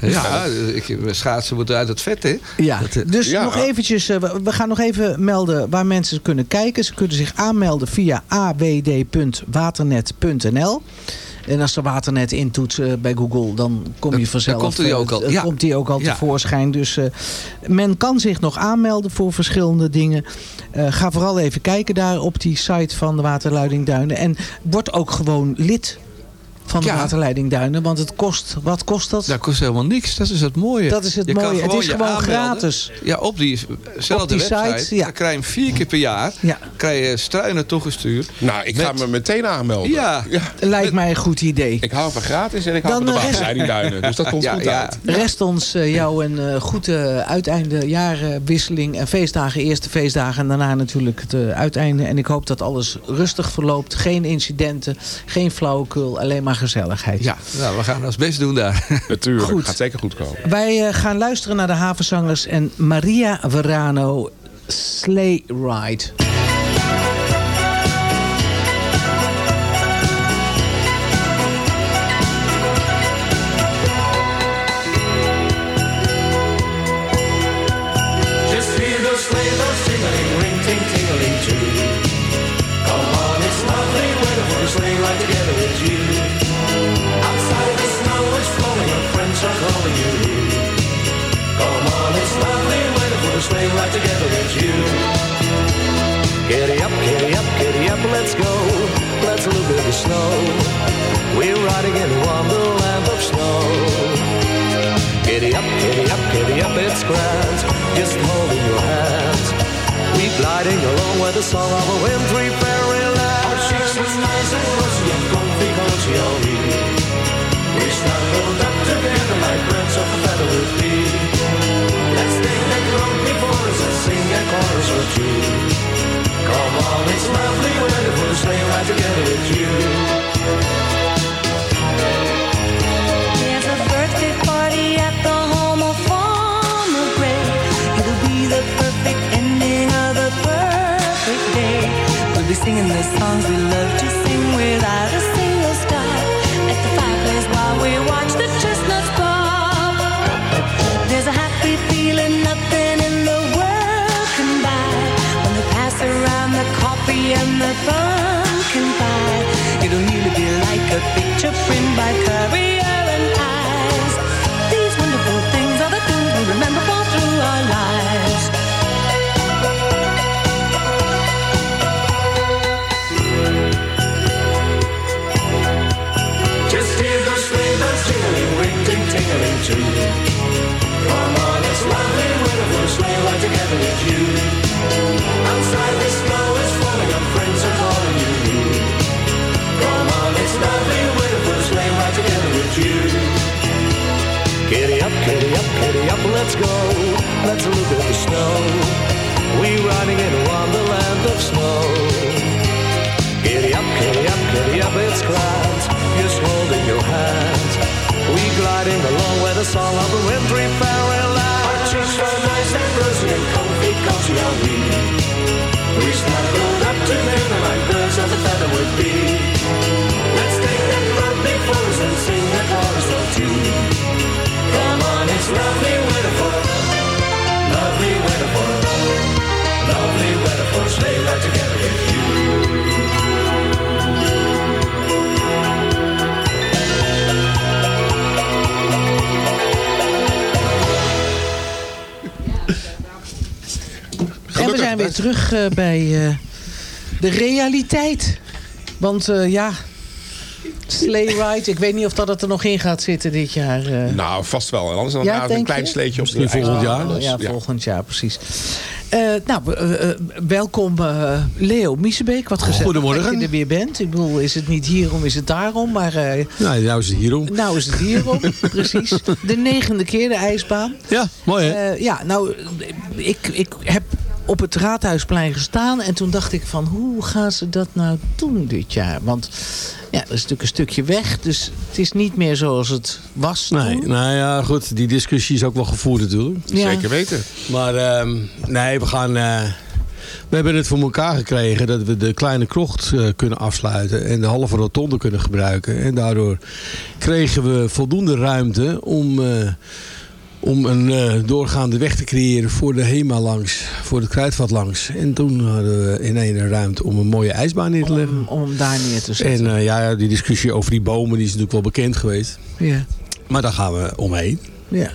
Ja, ik, schaatsen moeten uit het vet, hè? Ja, Dat, eh, dus Ja. nog eventjes, eh, we- gaan nog even melden waar mensen kunnen kijken. Ze kunnen zich aanmelden via awd.waternet.nl. En als ze waternet intoetsen bij Google, dan kom je vanzelf. komt hij ook al. eh, Ja. komt die ook al tevoorschijn. Dus eh, men kan zich nog aanmelden voor verschillende dingen. Eh, ga vooral even kijken daar op die site van de Waterleiding Duinen. En word ook gewoon lid van de Ja. Waterleiding Duinen. Want het kost, wat kost dat? Dat kost helemaal niks. Dat is het mooie. Dat is het Je mooie. Het is gewoon aanmelden. gratis. Ja, op diezelfde Op die website. site, ja. Dan krijg je hem vier keer per jaar. Ja. Krijg je struinen toegestuurd. Nou, ik ga me meteen aanmelden. Ja. Lijkt mij een goed idee. Ik hou van gratis en ik hou van de eh, rest- waterleiding duinen. Dus dat [LAUGHS] komt Ja, goed ja. uit. Rest ons eh, jou een eh, goede uiteinde jaarwisseling en feestdagen. Eerste feestdagen en daarna natuurlijk het uiteinde. En ik hoop dat alles rustig verloopt. Geen incidenten, geen flauwekul, alleen maar gezelligheid. Ja, nou, we gaan ons best doen daar. [LAUGHS] Natuurlijk, Goed. gaat zeker goed komen. Wij eh, gaan luisteren naar de havenzangers en Maria Verano Sleigh Ride. It's. Just holding your hand. We gliding along with the song of a wintry fairyland. Our cheeks was nice and rosy and comfy, cozy are oh, we. We snuggled up together like birds of a feather would be. Let's take that road before us and sing a chorus or two. Zijn weer terug eh, bij eh, de realiteit. Want eh, ja, sleigh ride, ik weet niet of dat het er nog in gaat zitten dit jaar. eh. Nou, vast wel. Anders dan Ja, een klein je? sleetje op de volgend jaar. Dus, ja, volgend jaar, precies. Eh, nou, welkom eh, Leo Miesebeek. Wat gezellig Goedemorgen. dat je er weer bent. Ik bedoel, is het niet hierom, is het daarom. Maar eh, Nou, nou is het hierom. nou is het hierom, [LAUGHS] precies. De negende keer de ijsbaan. Ja, mooi hè? Eh, ja, nou, ik, ik heb op het Raadhuisplein gestaan. En toen dacht ik van, hoe gaan ze dat nou doen dit jaar? Want ja, dat is natuurlijk een stukje weg. Dus het is niet meer zoals het was Nee, nou ja, goed. Die discussie is ook wel gevoerd natuurlijk. Ja. Zeker weten. Maar ehm, nee, we gaan... eh, we hebben het voor elkaar gekregen dat we de kleine krocht eh, kunnen afsluiten. En de halve rotonde kunnen gebruiken. En daardoor kregen we voldoende ruimte om... eh, om een eh, doorgaande weg te creëren voor de HEMA langs, voor het kruidvat langs. En toen hadden we in één ruimte om een mooie ijsbaan neer te leggen. Om daar neer te zetten. En eh, ja, die discussie over die bomen die is natuurlijk wel bekend geweest. Ja. Maar daar gaan we omheen. Ja.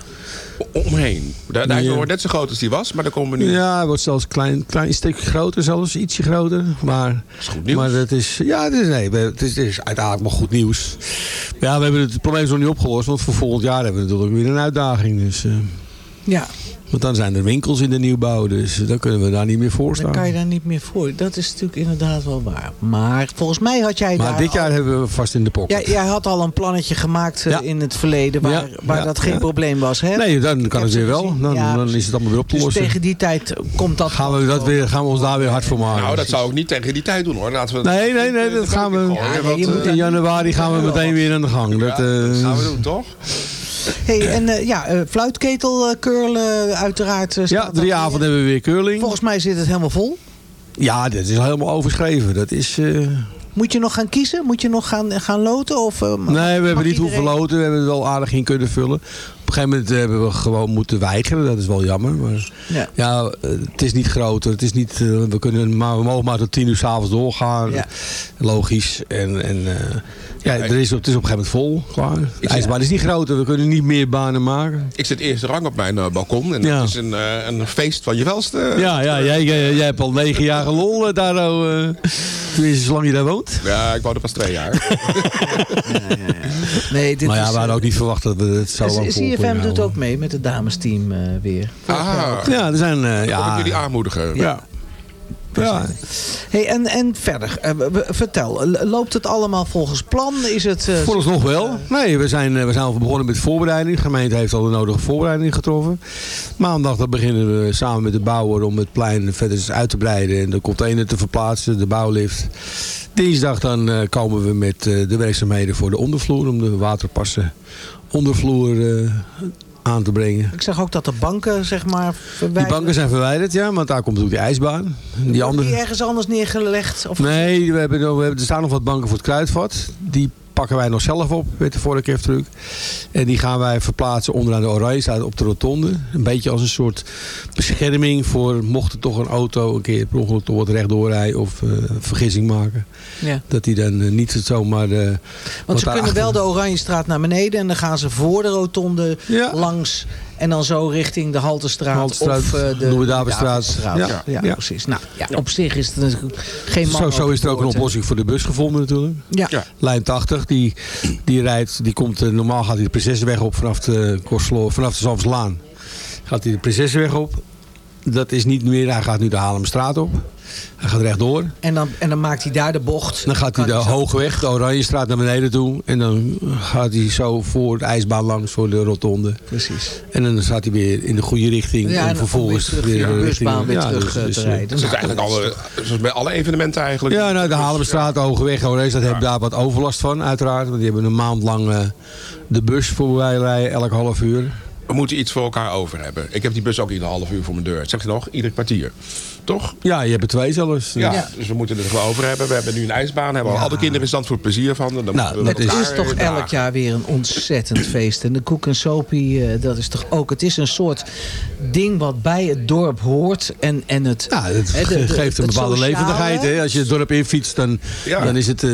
Omheen. Daar, daar is nog net zo groot als die was, maar daar komen we nu. Ja, hij wordt zelfs een klein, klein stukje groter, zelfs ietsje groter. Maar, is goed nieuws. Maar het is, ja, het is, nee, het is, het is uiteindelijk wel goed nieuws. Maar ja, we hebben het probleem zo niet opgelost, want voor volgend jaar hebben we natuurlijk weer een uitdaging. Dus, eh, Ja, want dan zijn er winkels in de nieuwbouw, dus dan kunnen we daar niet meer voor staan. dan kan je daar niet meer voor. Dat is natuurlijk inderdaad wel waar. Maar volgens mij had jij Maar daar dit al- jaar hebben we vast in de pocket. Ja, jij had al een plannetje gemaakt eh, in het verleden waar, Ja, waar ja, dat geen ja. probleem was. Hè? Nee, dan kan het ze weer wel. Dan, Ja, dan is het allemaal weer op te Dus lossen. tegen die tijd komt dat... gaan, we dat weer, gaan we ons daar weer hard voor maken. Nou, dat zou ik niet tegen die tijd doen hoor. Laten we Nee, nee, nee, dat gaan we. in januari gaan we meteen weer aan de gang. Dat, eh, dat gaan we doen, toch? Hey, en eh, ja, eh, fluitketel eh, curlen uiteraard. Ja, drie avonden hebben we weer curling. Volgens mij zit het helemaal vol. Ja, dit is al helemaal overschreven. Dat is... Moet je nog gaan kiezen? Moet je nog gaan, gaan loten? Of, Nee, we hebben niet hoeven loten. We hebben het wel aardig in kunnen vullen. Op een gegeven moment hebben we gewoon moeten weigeren. Dat is wel jammer. Maar Ja. ja, eh, het is niet groter. Het is niet, eh, we, kunnen, maar we mogen maar tot tien uur s'avonds doorgaan. Ja. Logisch. En, en eh, ja, er is, het is op een gegeven moment vol. Klaar. De ijsbaan is niet groter. We kunnen niet meer banen maken. Ik zit eerste rang op mijn eh, balkon en Ja. dat is een, eh, een feest van je welste. Ja, ja jij, jij, jij hebt al negen jaar lol eh, daar. oh, eh, Tenminste, zolang je daar woont. Ja, ik woon er pas twee jaar. [LAUGHS] Nee, dit maar ja, is, we hadden ook niet verwacht dat we het zo lang vol CFM konden doet ook mee met het damesteam eh, weer. Ah, Ja, er zijn... eh, ja. jullie aanmoedigen. ja. Ja. Hey, en, en verder, eh, vertel, loopt het allemaal volgens plan? Is het, eh, Vooralsnog wel. Nee, we zijn, we zijn al begonnen met voorbereiding. De gemeente heeft al de nodige voorbereiding getroffen. Maandag dan beginnen we samen met de bouwer om het plein verder uit te breiden. En de container te verplaatsen, de bouwlift. Dinsdag dan eh, komen we met eh, de werkzaamheden voor de ondervloer. Om de waterpassen ondervloer eh, aan te brengen. ik zag ook dat de banken, zeg maar, Die verwijderd banken zijn verwijderd, ja. Want daar komt ook die ijsbaan. Die andere... die ergens anders neergelegd? Of Nee, we hebben, we hebben, er staan nog wat banken voor het kruidvat. Die pakken wij nog zelf op met de vorige truck. En die gaan wij verplaatsen onderaan de oranje op de rotonde. Een beetje als een soort bescherming voor mocht er toch een auto een keer per ongeluk door wat rechtdoor rijden of eh, vergissing maken. Ja. Dat die dan eh, niet zomaar... eh, Want ze kunnen wel de Oranjestraat naar beneden en dan gaan ze voor de rotonde langs en dan zo richting de Haltestraat, Haltestraat, of eh, de. Ja, Ja, ja, ja. precies. Nou, ja, op zich is het natuurlijk geen Zo, man zo is er ook een oplossing voor de bus gevonden natuurlijk. Ja. Lijn 80, die, die rijdt, die komt, eh, normaal gaat hij de Prinsessenweg op vanaf de, vanaf de Zalmslaan. Gaat hij de Prinsessenweg op. Dat is niet meer, hij gaat nu de Haarlemstraat op. Hij gaat rechtdoor. En dan, en dan maakt hij daar de bocht. Dan gaat hij de Hoogweg, de Oranjestraat naar beneden toe. En dan gaat hij zo voor de ijsbaan langs, voor de rotonde. Precies. En dan staat hij weer in de goede richting. Ja, en vervolgens weer terug de richting- busbaan weer ja, terug, eh, te eh, rijden. Dat is eigenlijk alle, zoals bij alle evenementen eigenlijk. Ja, nou, de Haarlemstraat, de Hogeweg, Oranjestraat hebben daar wat overlast van, uiteraard. Want die hebben een maand lang eh, de bus voorbij rijden, elk half uur. We moeten iets voor elkaar over hebben. Ik heb die bus ook ieder half uur voor mijn deur. Zeg je nog? Ieder kwartier. Toch? Ja, je hebt er twee zelfs. Ja, dus we moeten het er gewoon over hebben. We hebben nu een ijsbaan. Hebben al alle kinderen in stand voor plezier van. En dan Nou, het met is toch dragen. elk jaar weer een ontzettend feest. En de Koek en Sopie, eh, dat is toch ook... Het is een soort ding wat bij het dorp hoort. En, en het, Ja, het hè, de- de- geeft een het bepaalde sociale. levendigheid. Hè? Als je het dorp infietst, dan, Ja. dan is het... eh,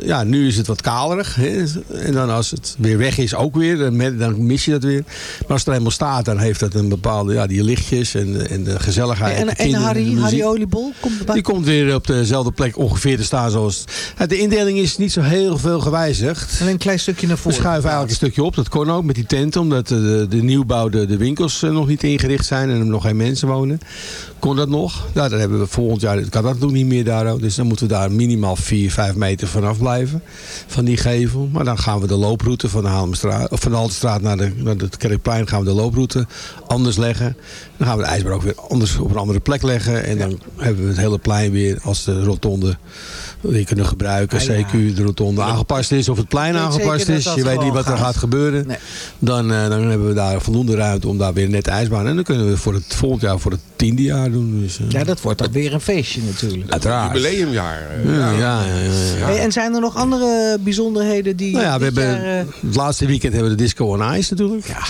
ja, nu is het wat kalerig. Hè? En dan als het weer weg is, ook weer. Dan, mis je dat weer. Maar als het er eenmaal staat, dan heeft dat een bepaalde... Ja, die lichtjes en, en de gezelligheid. En, de en Harry, Harry Oliebol komt erbij. Die komt weer op dezelfde plek ongeveer te staan zoals... De indeling is niet zo heel veel gewijzigd. Alleen een klein stukje naar We voren. schuiven eigenlijk een stukje op. Dat kon ook met die tenten. Omdat de, de nieuwbouw, de, de winkels eh, nog niet ingericht zijn. En er nog geen mensen wonen. Kon dat nog. Nou, dan hebben we volgend jaar... Kan dat nog niet meer daar ook. Dus dan moeten we daar minimaal 4, 5 meter vanaf blijven. Van die gevel. Maar dan gaan we de looproute van de, Haarlemstraat, of van de Haltestraat naar, de, naar het Kerkplein. Gaan we de looproute anders leggen. Dan gaan we de ijsbaan ook weer anders op een andere plek leggen. En dan hebben we het hele plein weer als de rotonde weer kunnen gebruiken. Ah, ja. CQ, de rotonde aangepast is. Of het plein aangepast is. Je weet niet wat er gaat. gaat gebeuren. Nee. Dan, eh, dan hebben we daar voldoende ruimte om daar weer net ijsbaan. En dan kunnen we voor het volgend jaar voor het tiende jaar doen. Dus, eh, Ja, dat wordt dan weer een feestje natuurlijk. uiteraard. Jubileumjaar. eh, Ja, ja, ja, ja, ja. Hey, en zijn er nog andere bijzonderheden die Nou ja, we hebben, jaar, het laatste weekend hebben we de Disco on Ice natuurlijk. Ja.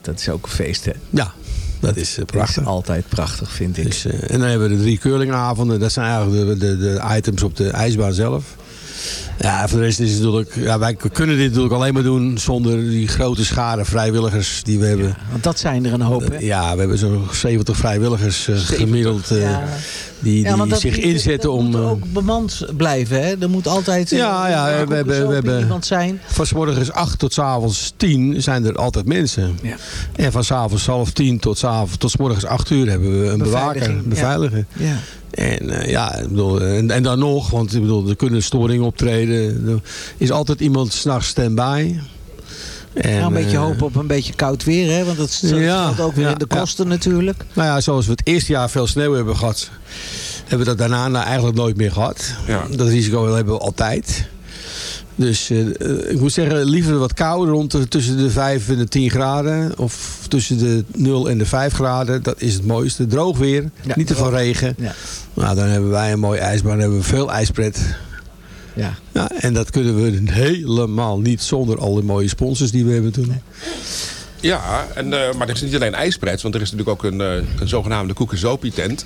Dat is ook een feest, hè? Ja, dat is eh, prachtig. is altijd prachtig, vind ik. Dus, eh, en dan hebben we de drie curlingavonden. Dat zijn eigenlijk de, de, de items op de ijsbaan zelf. Ja, voor de rest is het natuurlijk... Ja, wij kunnen dit natuurlijk alleen maar doen zonder die grote schare vrijwilligers die we hebben. Want dat zijn er een hoop, hè? Ja, we hebben zo'n 70 vrijwilligers eh, gemiddeld ja. Die, Ja, zich moet- inzetten om... eh, ook bemand blijven, hè? Er moet altijd... eh, Ja, ja, we moet hebben, we hebben iemand zijn. van 's morgens 8 tot 's avonds 10 zijn er altijd mensen. Ja. En van 's avonds half 10 tot 's avonds tot 's morgens 8 uur hebben we een bewaker, beveiliger. Ja. En eh, ja, ik bedoel, en, en dan nog, want ik bedoel, er kunnen storingen optreden. Er is altijd iemand s'nachts stand-by. En, Ja, een beetje eh, hopen op een beetje koud weer, hè? Want dat Ja, staat ook weer ja, in de ja. kosten natuurlijk. Nou ja, zoals we het eerste jaar veel sneeuw hebben gehad, hebben we dat daarna nou eigenlijk nooit meer gehad. Dat risico hebben we altijd. Dus eh, eh, ik moet zeggen, liever wat kouder rond de, tussen de 5 en de 10 graden. Of tussen de 0 en de 5 graden. Dat is het mooiste. Droog weer, Ja, niet te veel regen. Ja. Nou, dan hebben wij een mooie ijsbaan, dan hebben we veel ijspret. Ja. Ja, en dat kunnen we helemaal niet zonder al die mooie sponsors die we hebben toen. Ja, en, eh, maar er is niet alleen ijspret, want er is natuurlijk ook een, eh, een zogenaamde koekenzopie tent.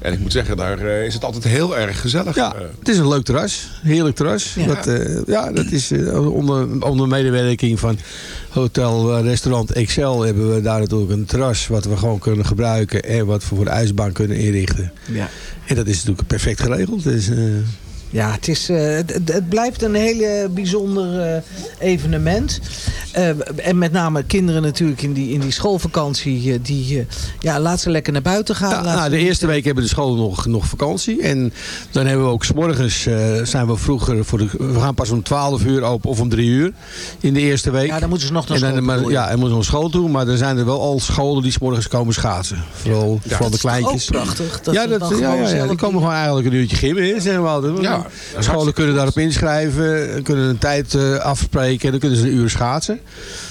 En ik moet zeggen, daar eh, is het altijd heel erg gezellig. Ja, het is een leuk terras. Heerlijk terras. Ja. Dat, eh, ja, dat is onder, onder medewerking van Hotel Restaurant Excel hebben we daar natuurlijk een terras wat we gewoon kunnen gebruiken en wat we voor de ijsbaan kunnen inrichten. Ja. En dat is natuurlijk perfect geregeld. Dus, eh, Ja, het, is, eh, het, blijft een hele bijzonder eh, evenement. Eh, en met name kinderen natuurlijk in die, in die schoolvakantie. die, eh, ja, laat ze lekker naar buiten gaan. Ja, nou, de eerste week hebben de scholen nog, nog vakantie. En dan hebben we ook s'morgens eh zijn we vroeger voor de, we gaan pas om 12 uur open of om 3 uur in de eerste week. Ja, dan moeten ze nog naar en dan, school maar, toe, Ja, en moeten ze naar school toe. Maar er zijn er wel al scholen die s'morgens komen schaatsen. Vooral, vooral Dat de is kleintjes. ook prachtig, dat ja, dat, dan ja, ja, die komen gewoon eigenlijk een uurtje gimmen. hè, Zeggen we altijd. Ja, dat is scholen kunnen daarop inschrijven. Kunnen een tijd eh, afspreken. En dan kunnen ze een uur schaatsen.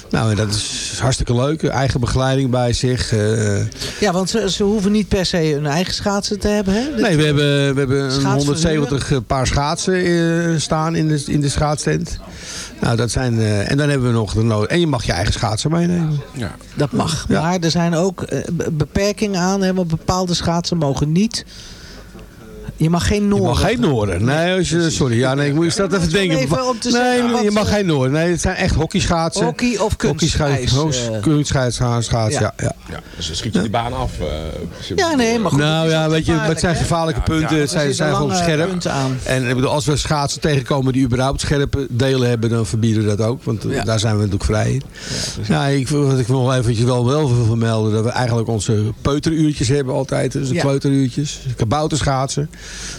Nou, en dat is hartstikke leuk. Eigen begeleiding bij zich. eh, Ja, want ze, ze hoeven niet per se hun eigen schaatsen te hebben. Hè? Nee, we hebben, we hebben een Schaatsverhuur? 170 paar schaatsen eh, staan in de, in de schaatstent. Nou, dat zijn, eh, en dan hebben we nog de nood. En je mag je eigen schaatsen meenemen. Ja. Dat mag. Maar er zijn ook eh, be- beperkingen aan. Hè, want bepaalde schaatsen mogen niet. Je mag geen Je noorden. mag geen Noorden. Nee, als je, sorry. Ja, nee, ik moet dat even denken. even om te nee, je mag ze- geen Noorden. Nee, het zijn echt hockeyschaatsen. Hockey of kunstijs, Hockeyschaats- eh. Kunstschaatsen, ja. Ja. ja. ja, dus dan schiet je die baan af. eh, je- Ja, nee, maar goed. Nou ja, weet je, het zijn gevaarlijke Ja, punten. ja. Het zijn, Er zijn gewoon scherp. En ik bedoel, als we schaatsen tegenkomen die überhaupt scherpe delen hebben, dan verbieden we dat ook. Want Ja. daar zijn we natuurlijk vrij in. Ja, ik, wat ik wil nog eventjes wel, wel veel vermelden. Dat we eigenlijk onze peuteruurtjes hebben altijd. Dus de Ja. kleuteruurtjes. Kabouterschaatsen.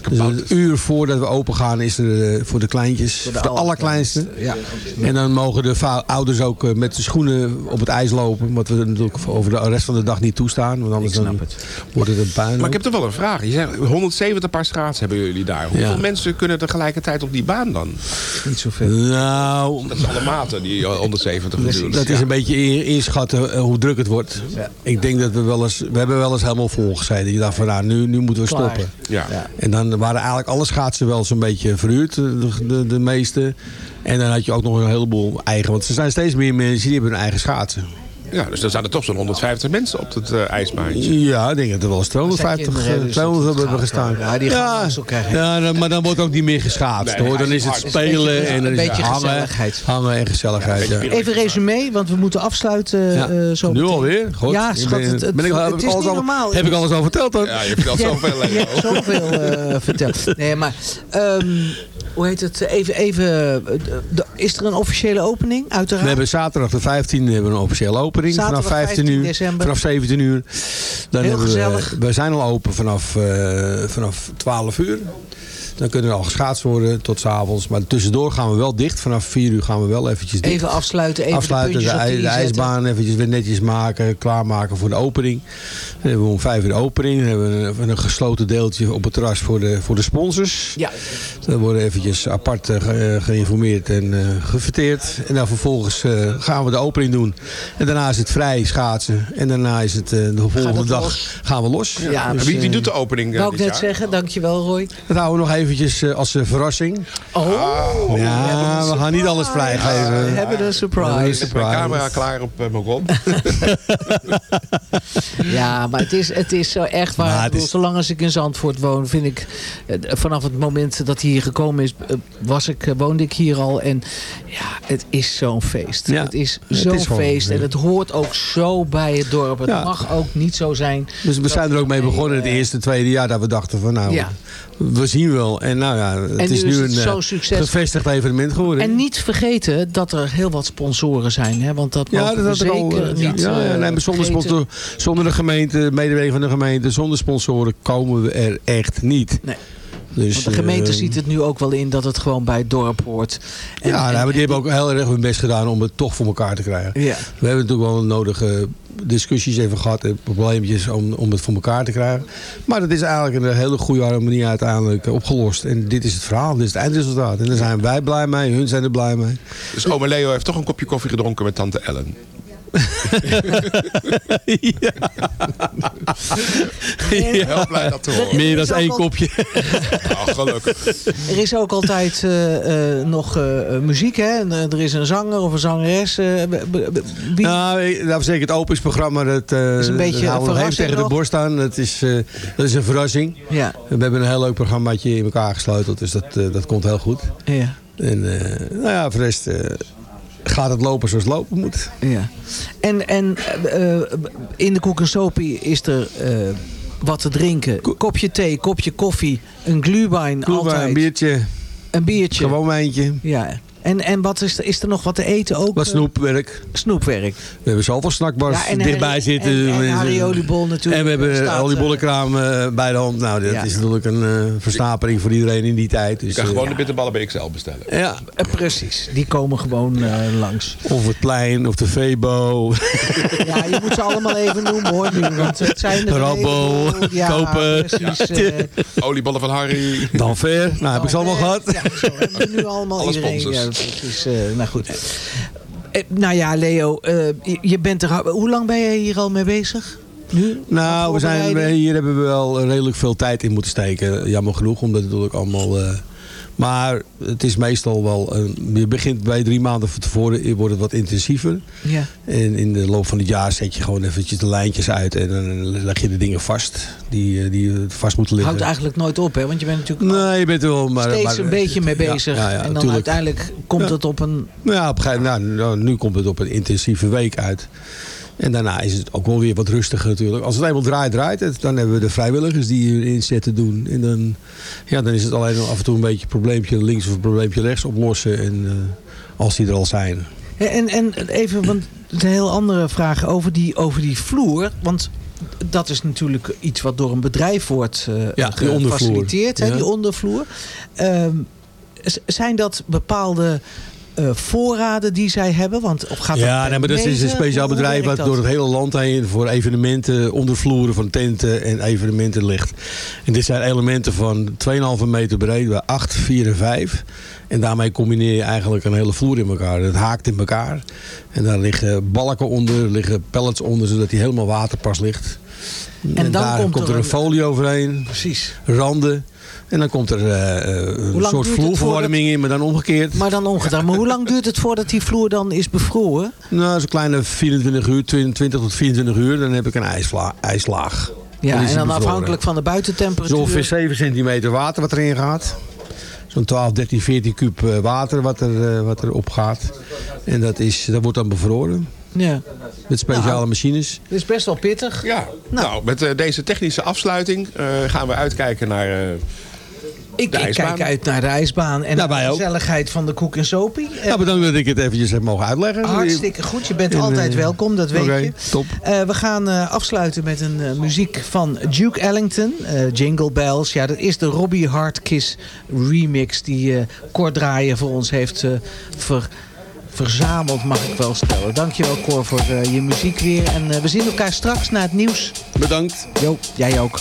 Dus een uur voordat we open gaan is er eh, voor de kleintjes. Voor de, allerkleinste. Ja. En dan mogen de ouders ook eh, met de schoenen op het ijs lopen. Wat we natuurlijk over de rest van de dag niet toestaan. Want anders dan wordt het een puin. Maar ik heb toch wel een vraag. Je zegt 170 paar schaatsen hebben jullie daar. Hoeveel Ja. mensen kunnen tegelijkertijd op die baan dan? Niet zoveel. Nou, Dat is alle maten, die eh, 170 natuurlijk. Dat is een beetje in- inschatten eh, hoe druk het wordt. Ik denk dat we wel eens... We hebben wel eens helemaal volgezeten. Je dacht van nou, nu, nu moeten we Klaar. stoppen. Ja. En dan waren eigenlijk alle schaatsen wel zo'n beetje verhuurd. De, de, de meeste. En dan had je ook nog een heleboel eigen. Want er zijn steeds meer mensen die hebben hun eigen schaatsen. Ja, dus dan zijn er toch zo'n 150 mensen op het eh, ijsbaantje. Ja, ik denk dat er wel eens 250, kinderen, eh, dus dat 200 hebben gestaan. Ja, die gaan ja, dan- maar dan wordt ook niet meer geschaatst Nee, hoor. Dan is het spelen Een beetje- en dan een is het beetje hangen, gezelligheid. hangen en gezelligheid. Ja. Even resume, want we moeten afsluiten Ja. eh, zo nu meteen. alweer? Goed. Ja, Ik schat, ben- het, het, ben ik- heb het ik is alles niet al- normaal. Heb ik alles al verteld dan? Ja, je vertelt zoveel. [LAUGHS] Je hebt zoveel eh, verteld. Nee, maar ehm, hoe heet het? Even, even eh, de- is er een officiële opening? Uiteraard. We hebben zaterdag de 15e hebben we een officiële opening. Zaterdag vanaf 15 15 uur. december. Vanaf 17 uur. Dan Heel gezellig. We, we zijn al open vanaf, eh, vanaf 12 uur. Dan kunnen er al geschaatst worden tot 's avonds. Maar tussendoor gaan we wel dicht. Vanaf 4 uur gaan we wel eventjes dicht. Even afsluiten, even Afsluiten, de ijsbaan eventjes weer netjes maken, klaarmaken voor de opening. Dan hebben we om 5 uur de opening. Dan hebben we een, een gesloten deeltje op het terras voor de, voor de sponsors. Ja. Dan worden eventjes apart eh, ge- eh, geïnformeerd en eh gefeteerd. En dan vervolgens eh, gaan we de opening doen. En daarna is het vrij schaatsen. En daarna is het eh, de volgende dag los? gaan we los. Ja, Dus, wie, wie doet de opening Wou ik net jaar? zeggen, dankjewel Roy. Dat houden we nog eventjes eh, als eh, verrassing. Oh, ja, we gaan niet alles vrijgeven. We hebben een surprise. Een Is mijn camera klaar op eh, mijn rond? [LAUGHS] Ja, maar het is, het is zo echt waar. Maar Ik het bedoel, is- Zolang als ik in Zandvoort woon, vind ik... vanaf het moment dat hij hier gekomen is, was ik, woonde ik hier al. En ja, het is zo'n feest. Ja, het is zo'n feest. En het hoort ook zo bij het dorp. Het Ja. mag ook niet zo zijn. Dus we zijn er ook mee begonnen het eerste, tweede jaar dat we dachten van nou, Ja. we zien wel. En nou ja, het En is nu nu is het een eh, gevestigd evenement geworden. En niet vergeten dat er heel wat sponsoren zijn. Hè? Want dat ja, mogen dat we al. zeker eh, niet ja, ja, eh, nee, zonder, sponsor, zonder de gemeente, medewerking van de gemeente, zonder sponsoren komen we er echt niet. Nee. Dus, Want de gemeente ziet het nu ook wel in dat het gewoon bij het dorp hoort. En- ja, en- nou, maar die hebben ook heel erg hun best gedaan om het toch voor elkaar te krijgen. Ja. We hebben natuurlijk wel nodige discussies even gehad en probleempjes om, om het voor elkaar te krijgen. Maar dat is eigenlijk een hele goede harmonie uiteindelijk opgelost. En dit is het verhaal, dit is het eindresultaat. En daar zijn wij blij mee, hun zijn er blij mee. Dus ome Leo heeft toch een kopje koffie gedronken met tante Ellen. Heel blij dat te horen. Meer dan één al- kopje. Nou, gelukkig. Er is ook altijd eh, eh, nog eh, muziek, hè? En, er is een zanger of een zangeres. eh, wie- Nou, we zeggen, het opingsprogramma, dat, eh Is een beetje dat een nog tegen de borst aan. Dat is, eh, dat is een verrassing. Ja. We hebben een heel leuk programmaatje in elkaar gesleuteld, dus dat, dat komt heel goed. Ja. En eh, nou ja, voor de rest eh, gaat het lopen zoals het lopen moet. Ja. En, en eh, in de Koekensopie is er eh, wat te drinken. Kopje thee, kopje koffie, een glühwein altijd. een biertje, Een biertje. gewoon wijntje. Ja. En, en wat is, er, is er nog wat te eten ook? Wat snoepwerk. snoepwerk. We hebben zoveel snackbars Ja, en dichtbij zitten. en- en Oliebol natuurlijk. En we hebben Staat, die eh, bollenkraam eh, bij de hand. Nou, dat Ja. is natuurlijk een eh versnapering voor iedereen in die tijd. Dus, Je kan gewoon de bitterballen bij XL bestellen. ja. Precies, die komen gewoon eh, langs. Of het plein, of de Febo. [LAUGHS] Ja, je moet ze allemaal even noemen hoor nu. Want het zijn er Rabbel, ja, [LAUGHS] kopen. Precies, eh, Oliebollen van Harry. Dan ver. Nou, heb ik ze allemaal gehad. Ja, zo nu allemaal Alle iedereen. Ja, precies, eh, nou goed. Eh, nou ja, Leo, eh, je, bent er. Hoe lang ben je hier al mee bezig? Nu? Nou, we zijn, hier hebben we wel redelijk veel tijd in moeten steken. Jammer genoeg, omdat het natuurlijk allemaal... eh, maar het is meestal wel... eh, je begint bij drie maanden van tevoren, wordt het wat intensiever. Ja. En in de loop van het jaar zet je gewoon eventjes de lijntjes uit. En dan leg je de dingen vast die, eh, die vast moeten liggen. Houdt eigenlijk nooit op, hè? Want je bent natuurlijk Nee, je bent er wel... Maar, steeds maar- een beetje mee bezig. ja, ja, en dan tuurlijk. uiteindelijk komt het op een... Nou ja, op een gegeven nou, nu komt het op een intensieve week uit. En daarna is het ook wel weer wat rustiger natuurlijk. Als het eenmaal draait, draait het. Dan hebben we de vrijwilligers die hier inzetten doen. En dan, ja, dan is het alleen af en toe een beetje een probleempje links of een probleempje rechts oplossen. En, eh, als die er al zijn. En, en even, want een heel andere vraag over die, over die vloer. Want dat is natuurlijk iets wat door een bedrijf wordt eh Ja, die ondervloer. gefaciliteerd, Ja. die ondervloer. Ehm, zijn dat bepaalde eh, voorraden die zij hebben? Want, of gaat Ja, nee, maar dat is een speciaal Hoe bedrijf wat door het hele land heen voor evenementen, ondervloeren van tenten en evenementen ligt. En dit zijn elementen van 2,5 meter breed bij 8, 4 en 5. En daarmee combineer je eigenlijk een hele vloer in elkaar. Het haakt in elkaar. En daar liggen balken onder, er liggen pallets onder, zodat die helemaal waterpas ligt. En, dan daar komt er er een een- folie overheen. Precies. Randen. En dan komt er eh, eh, een soort vloerverwarming in, maar dan omgekeerd. Maar dan omgedaan. Maar hoe lang [LAUGHS] duurt het voordat die vloer dan is bevroren? Nou, zo'n kleine 24 uur, 20 tot 24 uur, dan heb ik een ijsla ijslaag. Ja, is en dan afhankelijk van de Zo buitentemperatuur. ongeveer 7 centimeter water wat erin gaat. Zo'n 12, 13, 14 kuub eh, water wat er, wat er opgaat. En dat, is, dat wordt dan bevroren. Ja. Met speciale Nou, machines. Dat is best wel pittig. Ja, nou, met eh, deze technische afsluiting eh, gaan we uitkijken naar eh, Ik, kijk uit naar de ijsbaan en de ook. gezelligheid van de koek en sopie. Bedankt dat ik het eventjes heb mogen uitleggen. Hartstikke goed. Je bent En, altijd eh, welkom, dat weet je. top. Eh, we gaan eh, afsluiten met een muziek van Duke Ellington. Jingle Bells. Ja, dat is de Robbie Hardkiss remix die Cor Draaien voor ons heeft ver- verzameld, mag ik wel stellen. Dankjewel Cor voor je muziek weer. En we zien elkaar straks na het nieuws. Bedankt. Jo, jij ook.